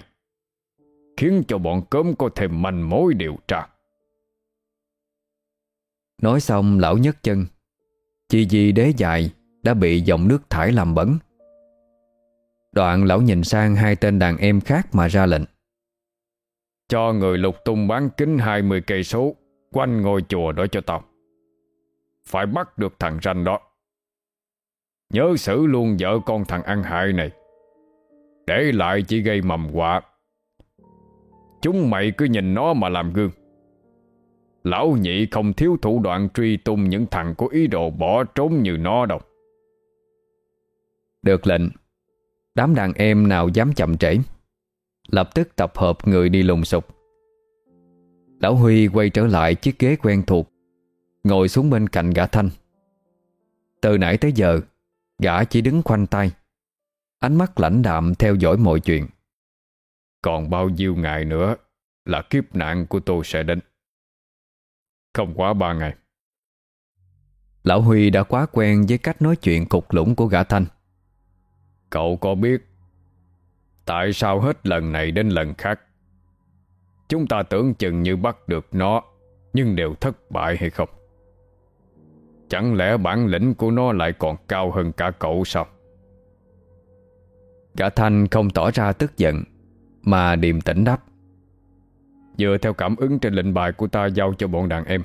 Khiến cho bọn cớm có thêm manh mối điều tra. Nói xong, lão nhấc chân. Chi di đế dài Đã bị dòng nước thải làm bẩn. Đoạn lão nhìn sang hai tên đàn em khác mà ra lệnh. Cho người lục tung bán kính 20 cây số, Quanh ngôi chùa đó cho tao. Phải bắt được thằng ranh đó. Nhớ xử luôn vợ con thằng ăn hại này. Để lại chỉ gây mầm họa Chúng mày cứ nhìn nó mà làm gương. Lão nhị không thiếu thủ đoạn truy tung những thằng có ý đồ bỏ trốn như nó đâu. Được lệnh, đám đàn em nào dám chậm trễ. Lập tức tập hợp người đi lùng sục. Lão Huy quay trở lại chiếc ghế quen thuộc, ngồi xuống bên cạnh gã Thanh. Từ nãy tới giờ, gã chỉ đứng khoanh tay, ánh mắt lãnh đạm theo dõi mọi chuyện. Còn bao nhiêu ngày nữa là kiếp nạn của tôi sẽ đến. Không quá ba ngày. Lão Huy đã quá quen với cách nói chuyện cục lũng của gã Thanh. Cậu có biết tại sao hết lần này đến lần khác chúng ta tưởng chừng như bắt được nó nhưng đều thất bại hay không? Chẳng lẽ bản lĩnh của nó lại còn cao hơn cả cậu sao? Gã Thanh không tỏ ra tức giận Mà điềm tĩnh đáp Dựa theo cảm ứng trên lệnh bài của ta giao cho bọn đàn em.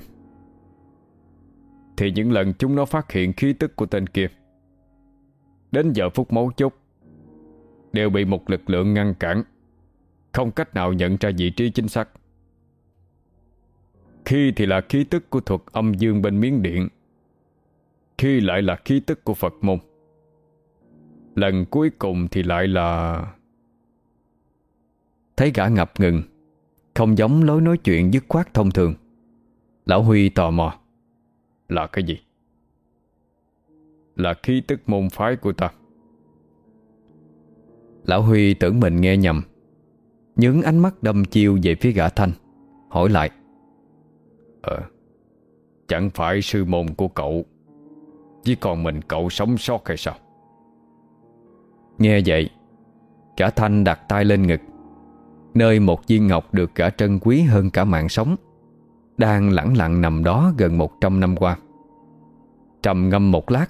Thì những lần chúng nó phát hiện khí tức của tên kia, Đến giờ phút mấu chốt, Đều bị một lực lượng ngăn cản, Không cách nào nhận ra vị trí chính xác. Khi thì là khí tức của thuật âm dương bên miếng điện, Khi lại là khí tức của Phật môn. Lần cuối cùng thì lại là Thấy gã ngập ngừng. Không giống lối nói chuyện dứt khoát thông thường. Lão Huy tò mò. Là cái gì? Là khí tức môn phái của ta. Lão Huy tưởng mình nghe nhầm. Những ánh mắt đâm chiêu về phía gã Thanh, Hỏi lại. Ờ Chẳng phải sư môn của cậu, Chỉ còn mình cậu sống sót hay sao? Nghe vậy Cả Thanh đặt tay lên ngực. Nơi một viên ngọc được cả trân quý hơn cả mạng sống, Đang lẳng lặng nằm đó gần 100 năm qua. Trầm ngâm một lát,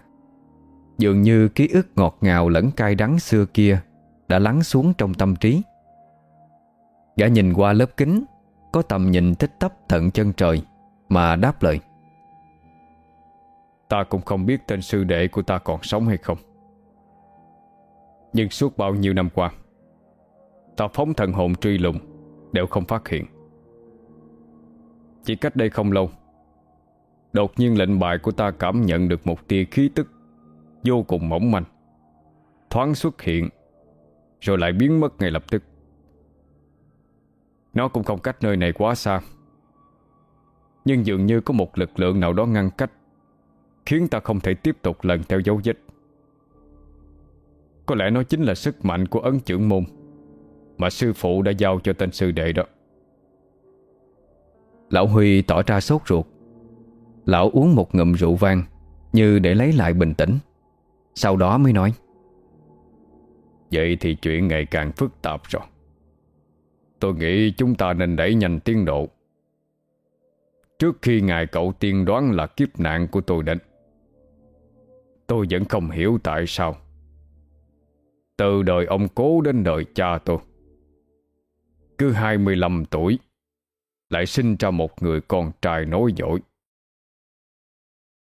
Dường như ký ức ngọt ngào lẫn cay đắng xưa kia Đã lắng xuống trong tâm trí. Gã nhìn qua lớp kính, Có tầm nhìn tích tấp thận chân trời Mà đáp lời. Ta cũng không biết tên sư đệ của ta còn sống hay không. Nhưng suốt bao nhiêu năm qua Ta phóng thần hồn truy lùng, Đều không phát hiện. Chỉ cách đây không lâu, Đột nhiên lệnh bài của ta cảm nhận được một tia khí tức Vô cùng mỏng manh, Thoáng xuất hiện, Rồi lại biến mất ngay lập tức. Nó cũng không cách nơi này quá xa, Nhưng dường như có một lực lượng nào đó ngăn cách, Khiến ta không thể tiếp tục lần theo dấu vết. Có lẽ nó chính là sức mạnh của ấn trưởng môn. Mà sư phụ đã giao cho tên sư đệ đó. Lão Huy tỏ ra sốt ruột. Lão uống một ngụm rượu vang, Như để lấy lại bình tĩnh. Sau đó mới nói, Vậy thì chuyện ngày càng phức tạp rồi. Tôi nghĩ chúng ta nên đẩy nhanh tiến độ. Trước khi ngài cậu tiên đoán là kiếp nạn của tôi đến, Tôi vẫn không hiểu tại sao. Từ đời ông cố đến đời cha tôi cứ 25 tuổi, Lại sinh ra một người con trai nối dõi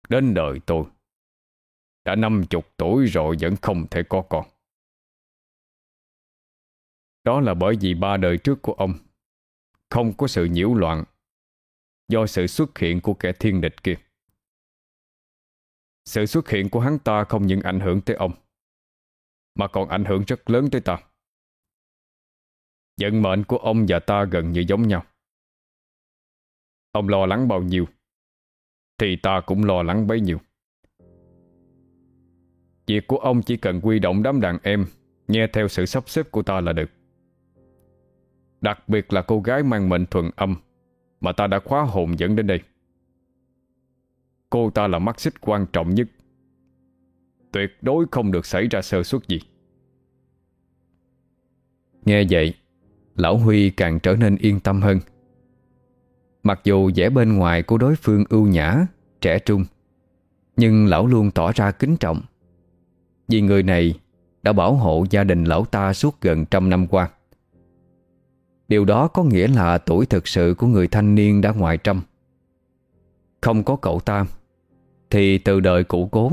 Đến đời tôi, Đã năm chục tuổi rồi vẫn không thể có con. Đó là bởi vì ba đời trước của ông Không có sự nhiễu loạn Do sự xuất hiện của kẻ thiên địch kia. Sự xuất hiện của hắn ta không những ảnh hưởng tới ông, mà còn ảnh hưởng rất lớn tới ta. Vận mệnh của ông và ta gần như giống nhau. Ông lo lắng bao nhiêu, Thì ta cũng lo lắng bấy nhiêu. Việc của ông chỉ cần quy động đám đàn em, Nghe theo sự sắp xếp của ta là được. Đặc biệt là cô gái mang mệnh thuần âm Mà ta đã khóa hồn dẫn đến đây. Cô ta là mắt xích quan trọng nhất. Tuyệt đối không được xảy ra sơ suất gì. Nghe vậy Lão Huy càng trở nên yên tâm hơn. Mặc dù vẻ bên ngoài của đối phương ưu nhã, Trẻ trung, Nhưng lão luôn tỏ ra kính trọng. Vì người này Đã bảo hộ gia đình lão ta suốt gần trăm năm qua. Điều đó có nghĩa là tuổi thực sự của người thanh niên đã ngoài trăm. Không có cậu ta, Thì từ đời cũ cố,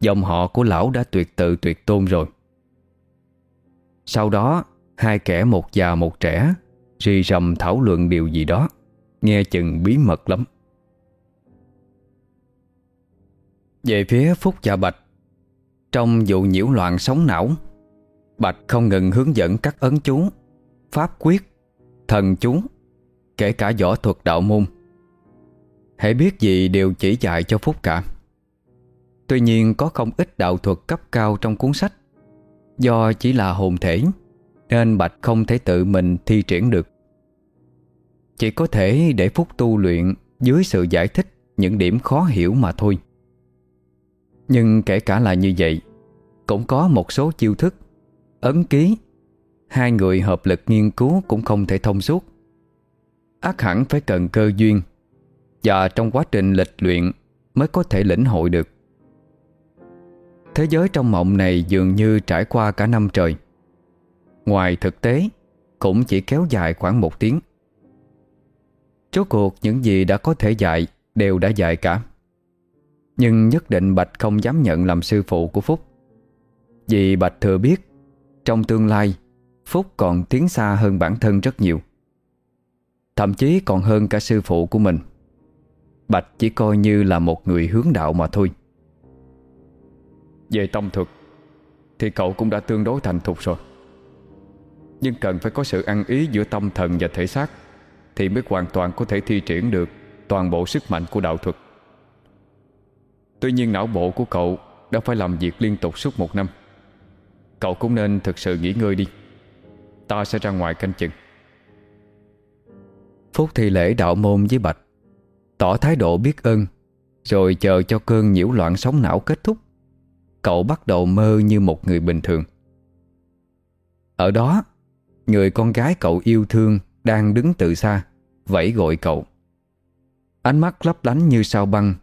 Dòng họ của lão đã tuyệt tự tuyệt tôn rồi. Sau đó Hai kẻ một già một trẻ, Rì rầm thảo luận điều gì đó, Nghe chừng bí mật lắm. Về phía Phúc và Bạch, Trong vụ nhiễu loạn sống não, Bạch không ngừng hướng dẫn các ấn chú, Pháp quyết, Thần chú, Kể cả võ thuật đạo môn. Hãy biết gì đều chỉ dạy cho Phúc cả. Tuy nhiên có không ít đạo thuật cấp cao trong cuốn sách, Do chỉ là hồn thể nên Bạch không thể tự mình thi triển được. Chỉ có thể để Phúc tu luyện Dưới sự giải thích những điểm khó hiểu mà thôi. Nhưng kể cả là như vậy, Cũng có một số chiêu thức, Ấn ký. Hai người hợp lực nghiên cứu cũng không thể thông suốt. Ác hẳn phải cần cơ duyên, Và trong quá trình lịch luyện Mới có thể lĩnh hội được. Thế giới trong mộng này dường như trải qua cả năm trời. Ngoài thực tế, Cũng chỉ kéo dài khoảng một tiếng. Rốt cuộc những gì đã có thể dạy Đều đã dạy cả. Nhưng nhất định Bạch không dám nhận làm sư phụ của Phúc. Vì Bạch thừa biết, Trong tương lai, Phúc còn tiến xa hơn bản thân rất nhiều. Thậm chí còn hơn cả sư phụ của mình. Bạch chỉ coi như là một người hướng đạo mà thôi. Về tông thuật, Thì cậu cũng đã tương đối thành thục rồi. Nhưng cần phải có sự ăn ý giữa tâm thần và thể xác Thì mới hoàn toàn có thể thi triển được Toàn bộ sức mạnh của đạo thuật. Tuy nhiên não bộ của cậu Đã phải làm việc liên tục suốt một năm. Cậu cũng nên thực sự nghỉ ngơi đi. Ta sẽ ra ngoài canh chừng. Phúc thi lễ đạo môn với Bạch, Tỏ thái độ biết ơn, Rồi chờ cho cơn nhiễu loạn sóng não kết thúc. Cậu bắt đầu mơ như một người bình thường. Ở đó Người con gái cậu yêu thương Đang đứng từ xa, Vẫy gọi cậu. Ánh mắt lấp lánh như sao băng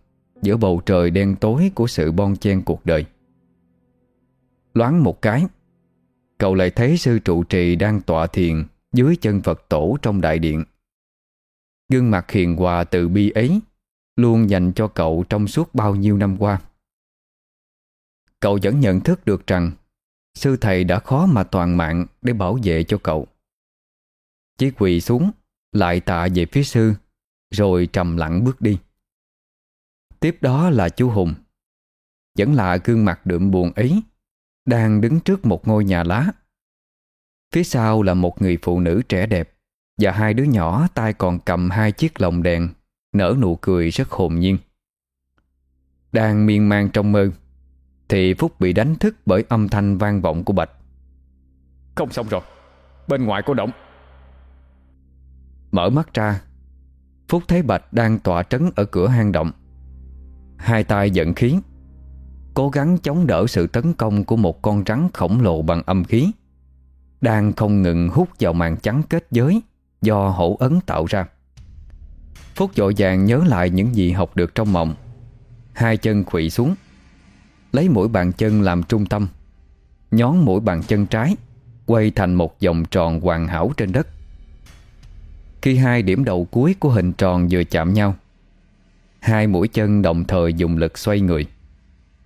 Giữa bầu trời đen tối của sự bon chen cuộc đời. Loáng một cái, Cậu lại thấy sư trụ trì đang tọa thiền Dưới chân Phật tổ trong đại điện. Gương mặt hiền hòa từ bi ấy Luôn dành cho cậu trong suốt bao nhiêu năm qua. Cậu vẫn nhận thức được rằng Sư thầy đã khó mà toàn mạng Để bảo vệ cho cậu. Chí quỳ xuống, Lại tạ về phía sư, Rồi trầm lặng bước đi. Tiếp đó là chú Hùng. Vẫn là gương mặt đượm buồn ấy, Đang đứng trước một ngôi nhà lá. Phía sau là một người phụ nữ trẻ đẹp và hai đứa nhỏ tay còn cầm hai chiếc lồng đèn, Nở nụ cười rất hồn nhiên. Đang miên man trong mơ thì Phúc bị đánh thức bởi âm thanh vang vọng của Bạch Không xong rồi Bên ngoài có động Mở mắt ra Phúc thấy Bạch đang tọa trấn ở cửa hang động Hai tay giận khí Cố gắng chống đỡ sự tấn công của một con rắn khổng lồ bằng âm khí Đang không ngừng hút vào màn trắng kết giới do hổ ấn tạo ra. Phúc dội vàng nhớ lại những gì học được trong mộng. Hai chân khuỵu xuống, lấy mỗi bàn chân làm trung tâm, nhón mũi bàn chân trái, quay thành một vòng tròn hoàn hảo trên đất. Khi hai điểm đầu cuối của hình tròn vừa chạm nhau, hai mũi chân đồng thời dùng lực xoay người,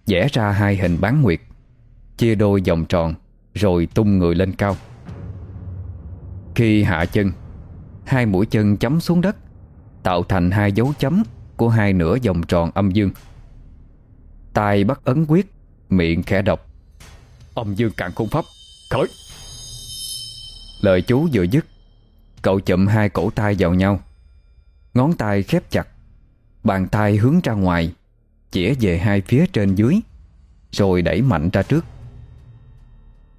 vẽ ra hai hình bán nguyệt, chia đôi vòng tròn rồi tung người lên cao. Khi hạ chân, Hai mũi chân chấm xuống đất Tạo thành hai dấu chấm Của hai nửa vòng tròn âm dương tay bắt ấn quyết, Miệng khẽ đọc. Âm dương cạn khung pháp, Khởi. Lời chú vừa dứt, Cậu chụm hai cổ tay vào nhau. Ngón tay khép chặt, Bàn tay hướng ra ngoài, Chỉa về hai phía trên dưới, Rồi đẩy mạnh ra trước.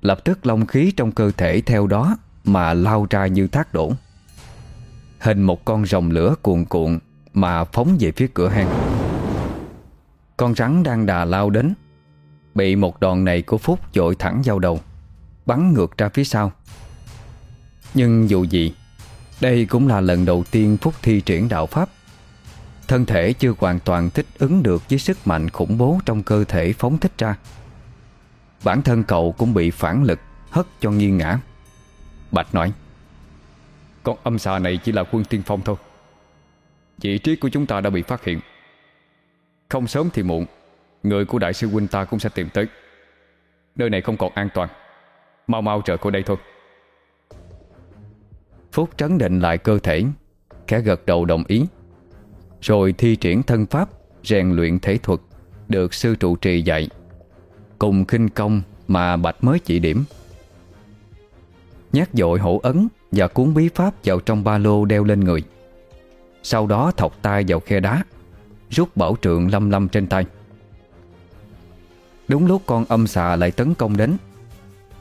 Lập tức long khí trong cơ thể theo đó Mà lao ra như thác đổ. Hình một con rồng lửa cuồn cuộn Mà phóng về phía cửa hang. Con rắn đang đà lao đến. Bị một đòn này của Phúc dội thẳng vào đầu, Bắn ngược ra phía sau. Nhưng dù gì, Đây cũng là lần đầu tiên Phúc thi triển đạo Pháp. Thân thể chưa hoàn toàn thích ứng được Với sức mạnh khủng bố trong cơ thể phóng thích ra. Bản thân cậu cũng bị phản lực, Hất cho nghiêng ngã Bạch nói, con âm xà này chỉ là quân tiên phong thôi. Vị trí của chúng ta đã bị phát hiện. Không sớm thì muộn, Người của đại sư huynh ta cũng sẽ tìm tới. Nơi này không còn an toàn. Mau mau trở cô đây thôi. Phúc trấn định lại cơ thể, khẽ gật đầu đồng ý. Rồi thi triển thân pháp, Rèn luyện thể thuật, Được sư trụ trì dạy. Cùng khinh công mà Bạch mới chỉ điểm. Nhát dội hổ ấn Và cuốn bí pháp vào trong ba lô đeo lên người. Sau đó thọc tay vào khe đá. Rút bảo trượng lâm lâm trên tay. Đúng lúc con âm xà lại tấn công đến,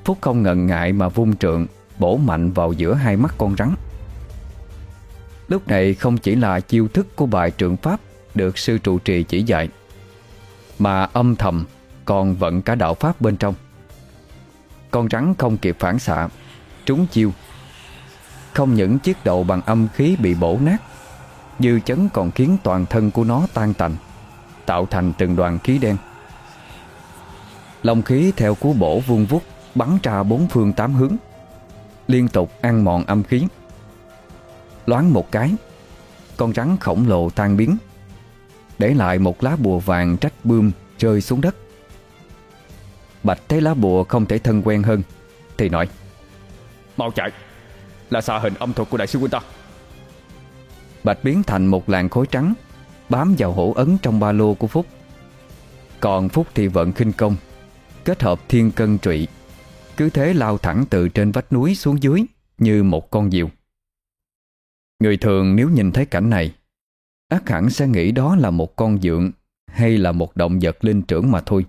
Phúc không ngần ngại mà vung trượng, Bổ mạnh vào giữa hai mắt con rắn. Lúc này không chỉ là chiêu thức của bài trượng pháp Được sư trụ trì chỉ dạy, Mà âm thầm còn vận cả đạo pháp bên trong. Con rắn không kịp phản xạ, Trúng chiêu. Không những chiếc đầu bằng âm khí bị bổ nát Dư chấn còn khiến toàn thân của nó tan tành, Tạo thành từng đoàn khí đen. Long khí theo cú bổ vung vút Bắn ra bốn phương tám hướng, Liên tục ăn mòn âm khí. Loáng một cái, Con rắn khổng lồ tan biến, Để lại một lá bùa vàng trách bươm Rơi xuống đất. Bạch thấy lá bùa không thể thân quen hơn, Thì nói, Mau chạy, Là xà hình âm thuật của đại sư huynh ta. Bạch biến thành một làn khối trắng, Bám vào hổ ấn trong ba lô của Phúc. Còn Phúc thì vận khinh công, Kết hợp thiên cân trụy, Cứ thế lao thẳng từ trên vách núi xuống dưới Như một con diều. Người thường nếu nhìn thấy cảnh này, ác hẳn sẽ nghĩ đó là một con dượng Hay là một động vật linh trưởng mà thôi.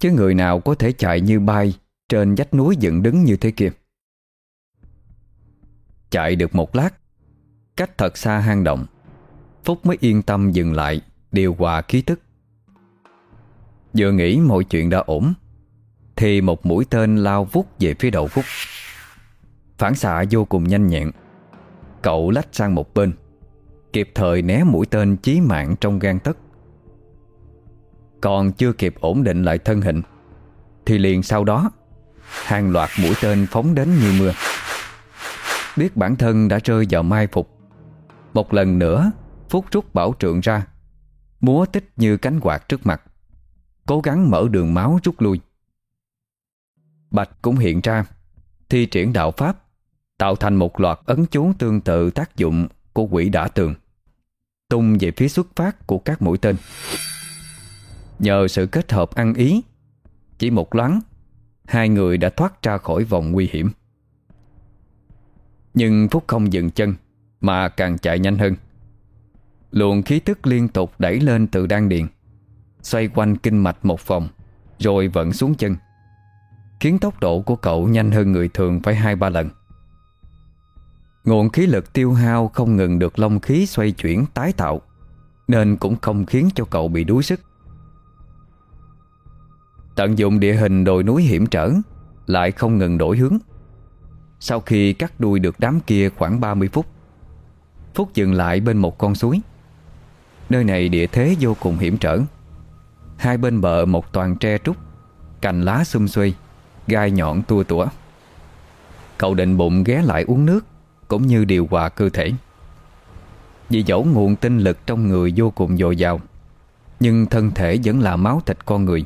Chứ người nào có thể chạy như bay Trên vách núi dựng đứng như thế kia. Chạy được một lát Cách thật xa hang động. Phúc mới yên tâm dừng lại, Điều hòa khí tức. Vừa nghĩ mọi chuyện đã ổn, Thì một mũi tên lao vút về phía đầu Phúc. Phản xạ vô cùng nhanh nhẹn. Cậu lách sang một bên, Kịp thời né mũi tên chí mạng trong gan tất Còn chưa kịp ổn định lại thân hình, Thì liền sau đó, Hàng loạt mũi tên phóng đến như mưa. Biết bản thân đã rơi vào mai phục một lần nữa Phúc rút bảo trượng ra. Múa tích như cánh quạt trước mặt. Cố gắng mở đường máu rút lui. Bạch cũng hiện ra. Thi triển đạo Pháp, Tạo thành một loạt ấn chú tương tự tác dụng Của quỷ đã tường. Tung về phía xuất phát của các mũi tên. Nhờ sự kết hợp ăn ý, Chỉ một loáng, Hai người đã thoát ra khỏi vòng nguy hiểm. Nhưng Phúc không dừng chân mà càng chạy nhanh hơn. Luồng khí tức liên tục đẩy lên từ đan điền, Xoay quanh kinh mạch một vòng, Rồi vận xuống chân, Khiến tốc độ của cậu nhanh hơn người thường phải hai ba lần. Nguồn khí lực tiêu hao không ngừng được long khí xoay chuyển tái tạo, Nên cũng không khiến cho cậu bị đuối sức. Tận dụng địa hình đồi núi hiểm trở Lại không ngừng đổi hướng. Sau khi cắt đuôi được đám kia khoảng 30 phút Phúc dừng lại bên một con suối. Nơi này địa thế vô cùng hiểm trở. Hai bên bờ một toàn tre trúc, Cành lá xum xuê, Gai nhọn tua tủa. Cậu định bụng ghé lại uống nước, Cũng như điều hòa cơ thể. Vì dẫu nguồn tinh lực trong người vô cùng dồi dào, Nhưng thân thể vẫn là máu thịt con người.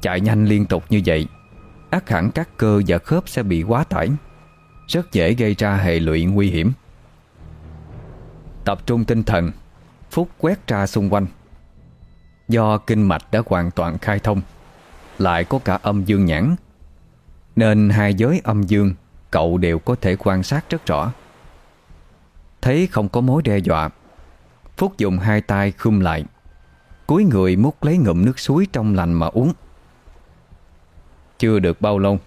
Chạy nhanh liên tục như vậy, ác hẳn các cơ và khớp sẽ bị quá tải, Rất dễ gây ra hệ lụy nguy hiểm. Tập trung tinh thần, Phúc quét ra xung quanh. Do kinh mạch đã hoàn toàn khai thông, Lại có cả âm dương nhãn, Nên hai giới âm dương Cậu đều có thể quan sát rất rõ. Thấy không có mối đe dọa, Phúc dùng hai tay khum lại, cúi người múc lấy ngụm nước suối trong lành mà uống. Chưa được bao lâu,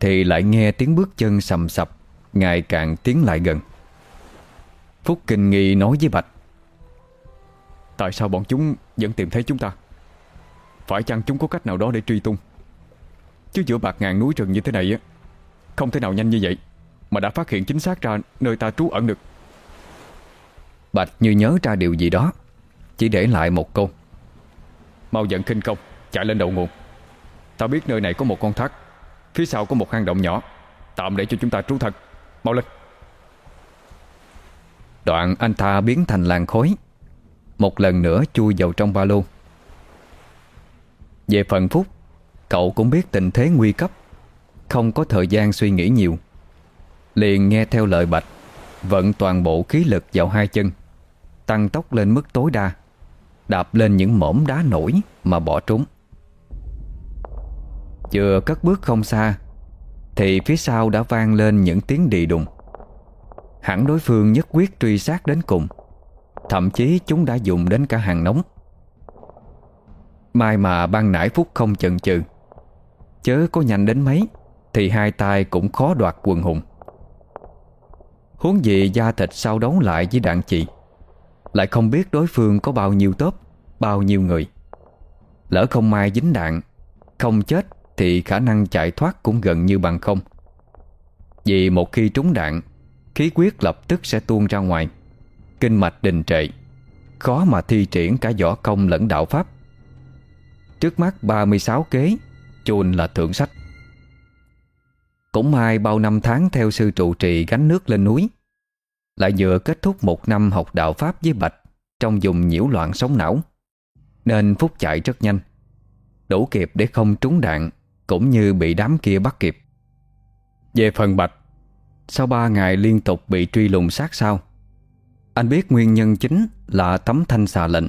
Thì lại nghe tiếng bước chân sầm sập, Ngày càng tiến lại gần. Phúc kinh nghi nói với Bạch Tại sao bọn chúng vẫn tìm thấy chúng ta? Phải chăng chúng có cách nào đó để truy tung? Chứ giữa bạc ngàn núi rừng như thế này á Không thể nào nhanh như vậy Mà đã phát hiện chính xác ra nơi ta trú ẩn được. Bạch như nhớ ra điều gì đó Chỉ để lại một câu. Mau dẫn kinh công Chạy lên đầu nguồn. Ta biết nơi này có một con thác Phía sau có một hang động nhỏ Tạm để cho chúng ta trú thật Mau lên Đoạn anh ta biến thành làn khói một lần nữa chui vào trong ba lô. Về phần Phúc, Cậu cũng biết tình thế nguy cấp, Không có thời gian suy nghĩ nhiều. Liền nghe theo lời Bạch, Vận toàn bộ khí lực vào hai chân, Tăng tốc lên mức tối đa, Đạp lên những mỏm đá nổi Mà bỏ trốn. Chưa cất bước không xa, Thì phía sau đã vang lên những tiếng đi đùng. Hẳn đối phương nhất quyết truy sát đến cùng. Thậm chí chúng đã dùng đến cả hàng nóng. Mai mà ban nãy phút không chần chừ, Chớ có nhanh đến mấy, Thì hai tay cũng khó đoạt quần hùng. Huống gì da thịt sau đấu lại với đạn chị Lại không biết đối phương có bao nhiêu tớp Bao nhiêu người. Lỡ không may dính đạn, Không chết thì khả năng chạy thoát cũng gần như bằng không. Vì một khi trúng đạn Khí quyết lập tức sẽ tuôn ra ngoài. Kinh mạch đình trệ. Khó mà thi triển cả võ công lẫn đạo pháp. Trước mắt 36 kế, Chùn là thượng sách. Cũng may bao năm tháng theo sư trụ trì gánh nước lên núi, Lại vừa kết thúc một năm học đạo Pháp với Bạch Trong dùng nhiễu loạn sống não. Nên Phúc chạy rất nhanh, Đủ kịp để không trúng đạn Cũng như bị đám kia bắt kịp. Về phần Bạch sau ba ngày liên tục bị truy lùng sát sao? Anh biết nguyên nhân chính là tấm thanh xà lệnh.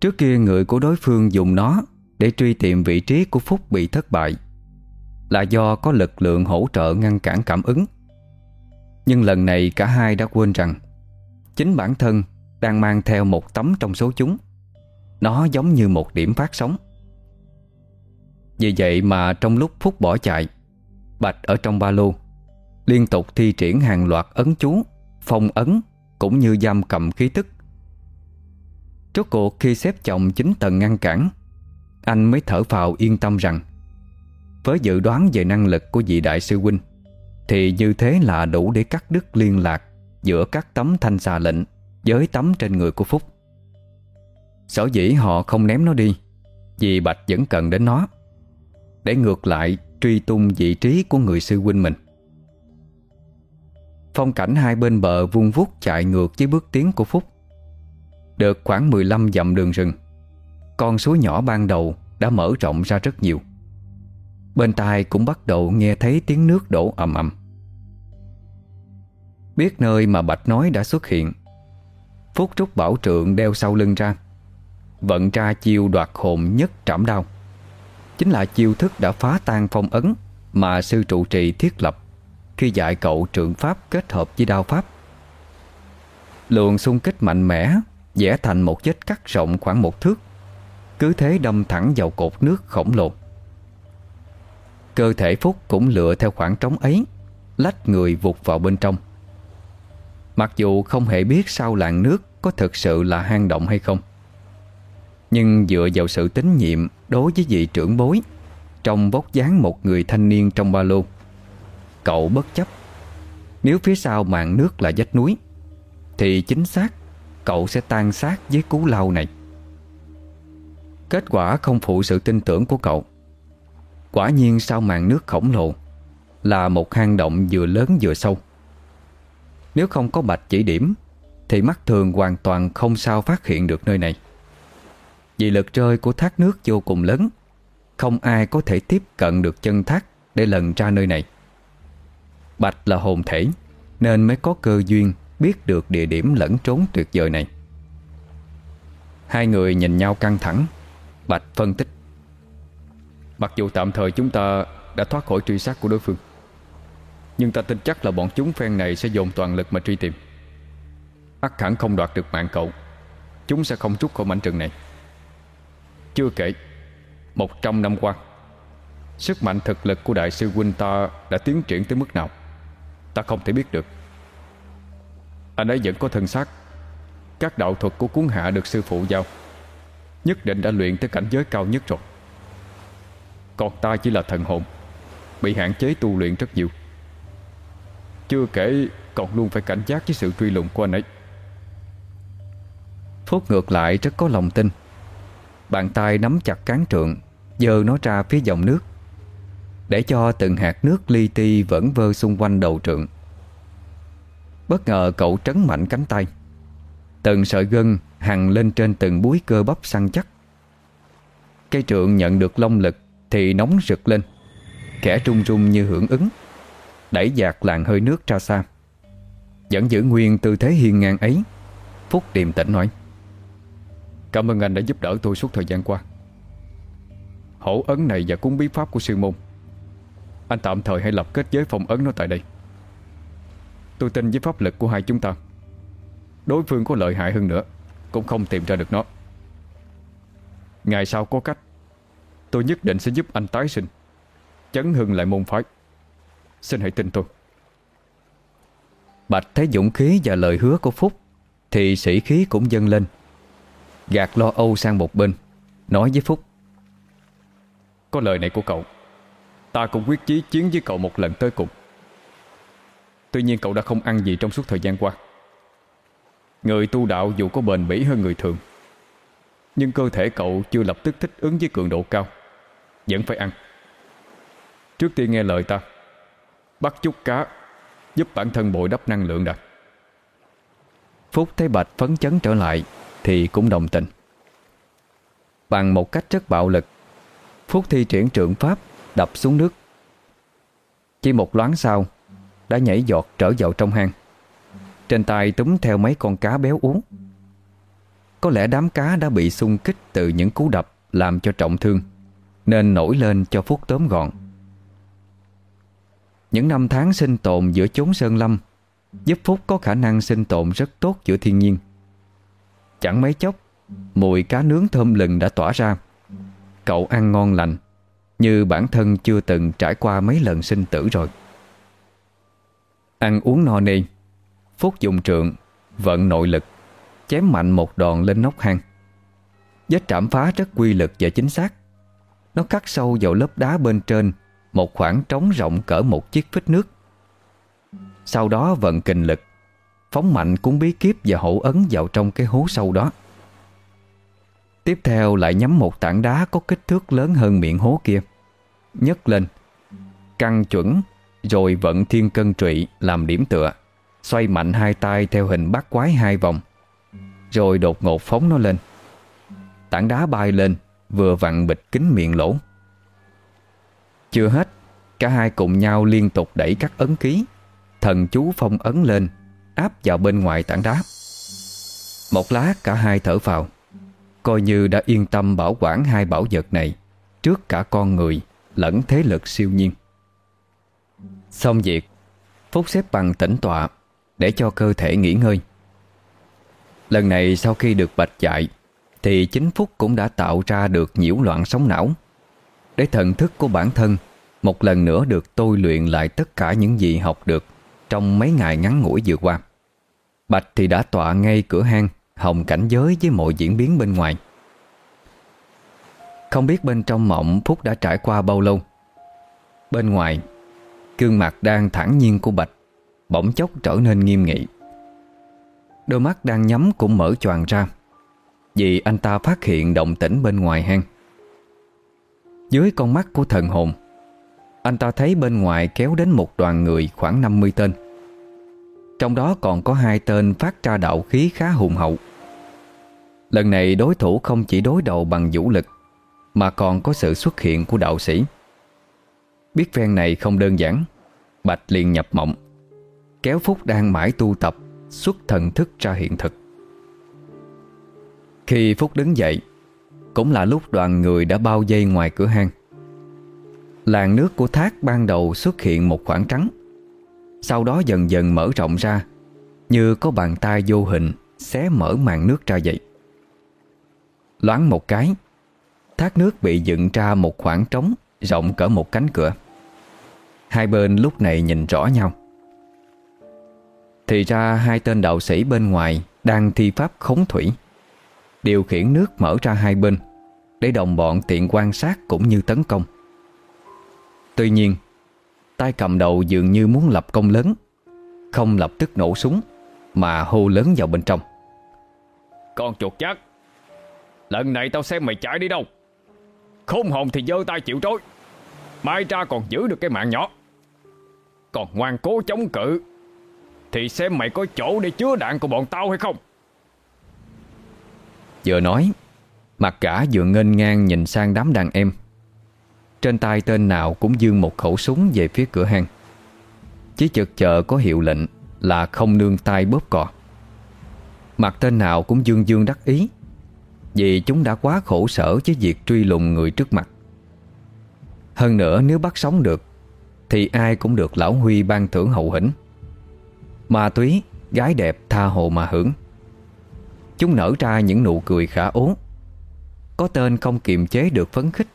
Trước kia, người của đối phương dùng nó Để truy tìm vị trí của Phúc bị thất bại, Là do có lực lượng hỗ trợ ngăn cản cảm ứng. Nhưng lần này, cả hai đã quên rằng Chính bản thân đang mang theo một tấm trong số chúng. Nó giống như một điểm phát sóng. Vì vậy mà trong lúc Phúc bỏ chạy, Bạch ở trong ba lô Liên tục thi triển hàng loạt ấn chú, Phong ấn, Cũng như giam cầm khí tức. Rốt cuộc khi xếp chồng chính tầng ngăn cản, Anh mới thở phào yên tâm rằng, Với dự đoán về năng lực của vị đại sư huynh, Thì như thế là đủ để cắt đứt liên lạc Giữa các tấm thanh xà lệnh Với tấm trên người của Phúc. Sở dĩ họ không ném nó đi, Vì Bạch vẫn cần đến nó, Để ngược lại truy tung vị trí của người sư huynh mình. Phong cảnh hai bên bờ vung vút chạy ngược với bước tiến của Phúc. Được khoảng 15 dặm đường rừng, Con suối nhỏ ban đầu đã mở rộng ra rất nhiều. Bên tai cũng bắt đầu nghe thấy tiếng nước đổ ầm ầm. Biết nơi mà Bạch nói đã xuất hiện, Phúc trúc bảo trượng đeo sau lưng ra, Vận ra chiêu đoạt hồn nhất trảm đao. Chính là chiêu thức đã phá tan phong ấn Mà sư trụ trì thiết lập. Khi dạy cậu trượng pháp kết hợp với đao pháp. Luồng xung kích mạnh mẽ, vẽ thành một vết cắt rộng khoảng một thước. Cứ thế đâm thẳng vào cột nước khổng lồ. Cơ thể Phúc cũng lựa theo khoảng trống ấy, Lách người vụt vào bên trong. Mặc dù không hề biết sau làn nước Có thực sự là hang động hay không, Nhưng dựa vào sự tín nhiệm Đối với vị trưởng bối, Trong bốc dáng một người thanh niên trong ba lô Cậu bất chấp. Nếu phía sau màn nước là vách núi, Thì chính xác Cậu sẽ tan xác với cú lao này. Kết quả không phụ sự tin tưởng của cậu. Quả nhiên sau màn nước khổng lồ Là một hang động vừa lớn vừa sâu. Nếu không có bạch chỉ điểm, Thì mắt thường hoàn toàn không sao phát hiện được nơi này. Vì lực rơi của thác nước vô cùng lớn, Không ai có thể tiếp cận được chân thác Để lần ra nơi này. Bạch là hồn thể, Nên mới có cơ duyên Biết được địa điểm lẫn trốn tuyệt vời này. Hai người nhìn nhau căng thẳng, Bạch phân tích. Mặc dù tạm thời chúng ta đã thoát khỏi truy sát của đối phương, Nhưng ta tin chắc là bọn chúng phen này sẽ dồn toàn lực mà truy tìm. Ắt hẳn không đoạt được mạng cậu, Chúng sẽ không trút khỏi mảnh trường này. Chưa kể, Một trăm năm qua, Sức mạnh thực lực của đại sư huynh ta Đã tiến triển tới mức nào? Ta không thể biết được. Anh ấy vẫn có thân xác. Các đạo thuật của cuốn hạ được sư phụ giao. Nhất định đã luyện tới cảnh giới cao nhất rồi. Còn ta chỉ là thần hồn, Bị hạn chế tu luyện rất nhiều. Chưa kể còn luôn phải cảnh giác với sự truy lùng của anh ấy. Phúc ngược lại rất có lòng tin. Bàn tay nắm chặt cán trượng Dơ nó ra phía dòng nước. Để cho từng hạt nước li ti vẫn vơ xung quanh đầu trượng. Bất ngờ cậu trấn mạnh cánh tay. Từng sợi gân hằng lên trên từng búi cơ bắp săn chắc. Cây trượng nhận được long lực Thì nóng rực lên. Kẻ trung rung như hưởng ứng, Đẩy dạt làn hơi nước ra xa. Vẫn giữ nguyên tư thế hiên ngang ấy, Phúc điềm tĩnh nói. Cảm ơn anh đã giúp đỡ tôi suốt thời gian qua. Hổ ấn này và cúng bí pháp của sư môn anh tạm thời hãy lập kết giới phong ấn nó tại đây. Tôi tin với pháp lực của hai chúng ta. Đối phương có lợi hại hơn nữa Cũng không tìm ra được nó. Ngày sau có cách. Tôi nhất định sẽ giúp anh tái sinh. Chấn hưng lại môn phái. Xin hãy tin tôi. Bạch thấy dũng khí và lời hứa của Phúc Thì sĩ khí cũng dâng lên. Gạt lo âu sang một bên Nói với Phúc. Có lời này của cậu Ta cũng quyết chí chiến với cậu một lần tới cùng. Tuy nhiên cậu đã không ăn gì trong suốt thời gian qua. Người tu đạo dù có bền bỉ hơn người thường, Nhưng cơ thể cậu chưa lập tức thích ứng với cường độ cao. Vẫn phải ăn. Trước tiên nghe lời ta. Bắt chút cá, Giúp bản thân bồi đắp năng lượng đã. Phúc thấy Bạch phấn chấn trở lại Thì cũng đồng tình. Bằng một cách rất bạo lực, Phúc thi triển trượng pháp Đập xuống nước. Chỉ một loáng sau, Đã nhảy giọt trở vào trong hang. Trên tay túm theo mấy con cá béo uống. Có lẽ đám cá đã bị xung kích Từ những cú đập Làm cho trọng thương, Nên nổi lên cho phút tóm gọn. Những năm tháng sinh tồn giữa chốn sơn lâm, Giúp Phúc có khả năng sinh tồn rất tốt giữa thiên nhiên. Chẳng mấy chốc, Mùi cá nướng thơm lừng đã tỏa ra. Cậu ăn ngon lành. Như bản thân chưa từng trải qua mấy lần sinh tử rồi. Ăn uống no nê, Phúc dùng trượng, Vận nội lực, Chém mạnh một đòn lên nóc hang. Vết trảm phá rất quy lực và chính xác. Nó cắt sâu vào lớp đá bên trên, một khoảng trống rộng cỡ một chiếc phích nước. Sau đó vận kình lực, Phóng mạnh cuốn bí kiếp và hổ ấn vào trong cái hố sâu đó. Tiếp theo lại nhắm một tảng đá có kích thước lớn hơn miệng hố kia. Nhấc lên. Căng chuẩn, Rồi vận thiên cân trụy làm điểm tựa. Xoay mạnh hai tay theo hình bát quái hai vòng. Rồi đột ngột phóng nó lên. Tảng đá bay lên, Vừa vặn bịch kính miệng lỗ. Chưa hết, Cả hai cùng nhau liên tục đẩy các ấn ký. Thần chú phong ấn lên, Áp vào bên ngoài tảng đá. Một lát cả hai thở vào. Coi như đã yên tâm bảo quản hai bảo vật này Trước cả con người Lẫn thế lực siêu nhiên Xong việc Phúc xếp bằng tĩnh tọa Để cho cơ thể nghỉ ngơi Lần này sau khi được bạch dạy Thì chính Phúc cũng đã tạo ra được nhiễu loạn sóng não để thần thức của bản thân một lần nữa được tôi luyện lại tất cả những gì học được trong mấy ngày ngắn ngủi vừa qua. Bạch thì đã tọa ngay cửa hang, hồng cảnh giới với mọi diễn biến bên ngoài. Không biết bên trong mộng Phúc đã trải qua bao lâu. Bên ngoài, gương mặt đang thẳng nhiên của Bạch bỗng chốc trở nên nghiêm nghị. Đôi mắt đang nhắm cũng mở choàng ra vì anh ta phát hiện động tĩnh bên ngoài hang. Dưới con mắt của thần hồn Anh ta thấy bên ngoài kéo đến một đoàn người khoảng 50 tên Trong đó còn có hai tên phát ra đạo khí khá hùng hậu Lần này đối thủ không chỉ đối đầu bằng vũ lực, Mà còn có sự xuất hiện của đạo sĩ. Biết phen này không đơn giản, Bạch liền nhập mộng, Kéo Phúc đang mãi tu tập, Xuất thần thức ra hiện thực. Khi Phúc đứng dậy, cũng là lúc đoàn người đã bao dây ngoài cửa hang. Làn nước của thác ban đầu xuất hiện một khoảng trắng, Sau đó dần dần mở rộng ra, Như có bàn tay vô hình Xé mở màn nước ra vậy. Loáng một cái, Thác nước bị dựng ra một khoảng trống, Rộng cỡ một cánh cửa. Hai bên lúc này nhìn rõ nhau. Thì ra hai tên đạo sĩ bên ngoài Đang thi pháp khống thủy, Điều khiển nước mở ra hai bên Để đồng bọn tiện quan sát cũng như tấn công. Tuy nhiên, tay cầm đầu dường như muốn lập công lớn, Không lập tức nổ súng Mà hô lớn vào bên trong. Con chuột chắc. Lần này tao xem mày chạy đi đâu. Khôn hồn thì giơ tay chịu trói, Mai ra còn giữ được cái mạng nhỏ. Còn ngoan cố chống cự Thì xem mày có chỗ để chứa đạn của bọn tao hay không. Vừa nói Mặt cả vừa ngênh ngang nhìn sang đám đàn em. Trên tay tên nào cũng dương một khẩu súng về phía cửa hang. Chỉ chực chờ có hiệu lệnh Là không nương tay bóp cò. Mặt tên nào cũng dương dương đắc ý. Vì chúng đã quá khổ sở với việc truy lùng người trước mặt. Hơn nữa nếu bắt sống được Thì ai cũng được Lão Huy ban thưởng hậu hĩnh. Ma túy, gái đẹp tha hồ mà hưởng. Chúng nở ra những nụ cười khả ố. Có tên không kiềm chế được phấn khích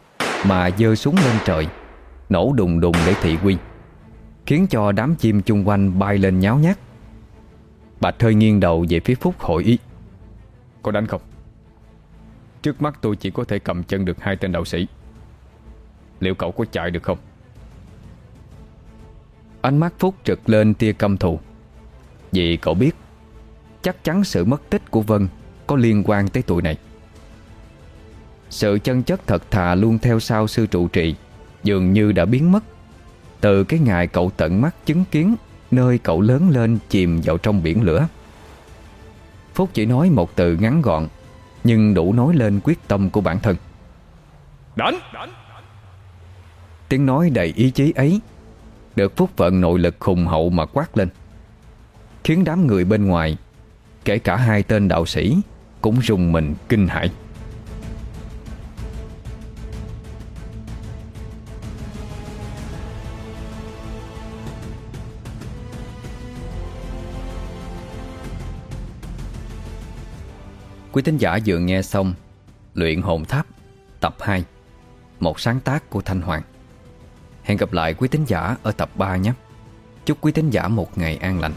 Mà dơ súng lên trời Nổ đùng đùng để thị quy Khiến cho đám chim chung quanh bay lên nháo nhác. Bạch hơi nghiêng đầu về phía Phúc hội ý. Có đánh không? Trước mắt tôi chỉ có thể cầm chân được hai tên đạo sĩ. Liệu cậu có chạy được không? Ánh mắt Phúc trực lên tia căm thù. Vì cậu biết, Chắc chắn sự mất tích của Vân Có liên quan tới tụi này. Sự chân chất thật thà luôn theo sau sư trụ trì, Dường như đã biến mất. Từ cái ngày cậu tận mắt chứng kiến Nơi cậu lớn lên chìm vào trong biển lửa. Phúc chỉ nói một từ ngắn gọn. Nhưng đủ nói lên quyết tâm của bản thân Đánh! Tiếng nói đầy ý chí ấy Được Phúc vận nội lực hùng hậu mà quát lên Khiến đám người bên ngoài Kể cả hai tên đạo sĩ Cũng rùng mình kinh hãi Quý thính giả vừa nghe xong Luyện hồn tháp, tập 2 Một sáng tác của Thanh Hoàng. Hẹn gặp lại quý thính giả ở tập 3 nhé. Chúc quý thính giả một ngày an lành.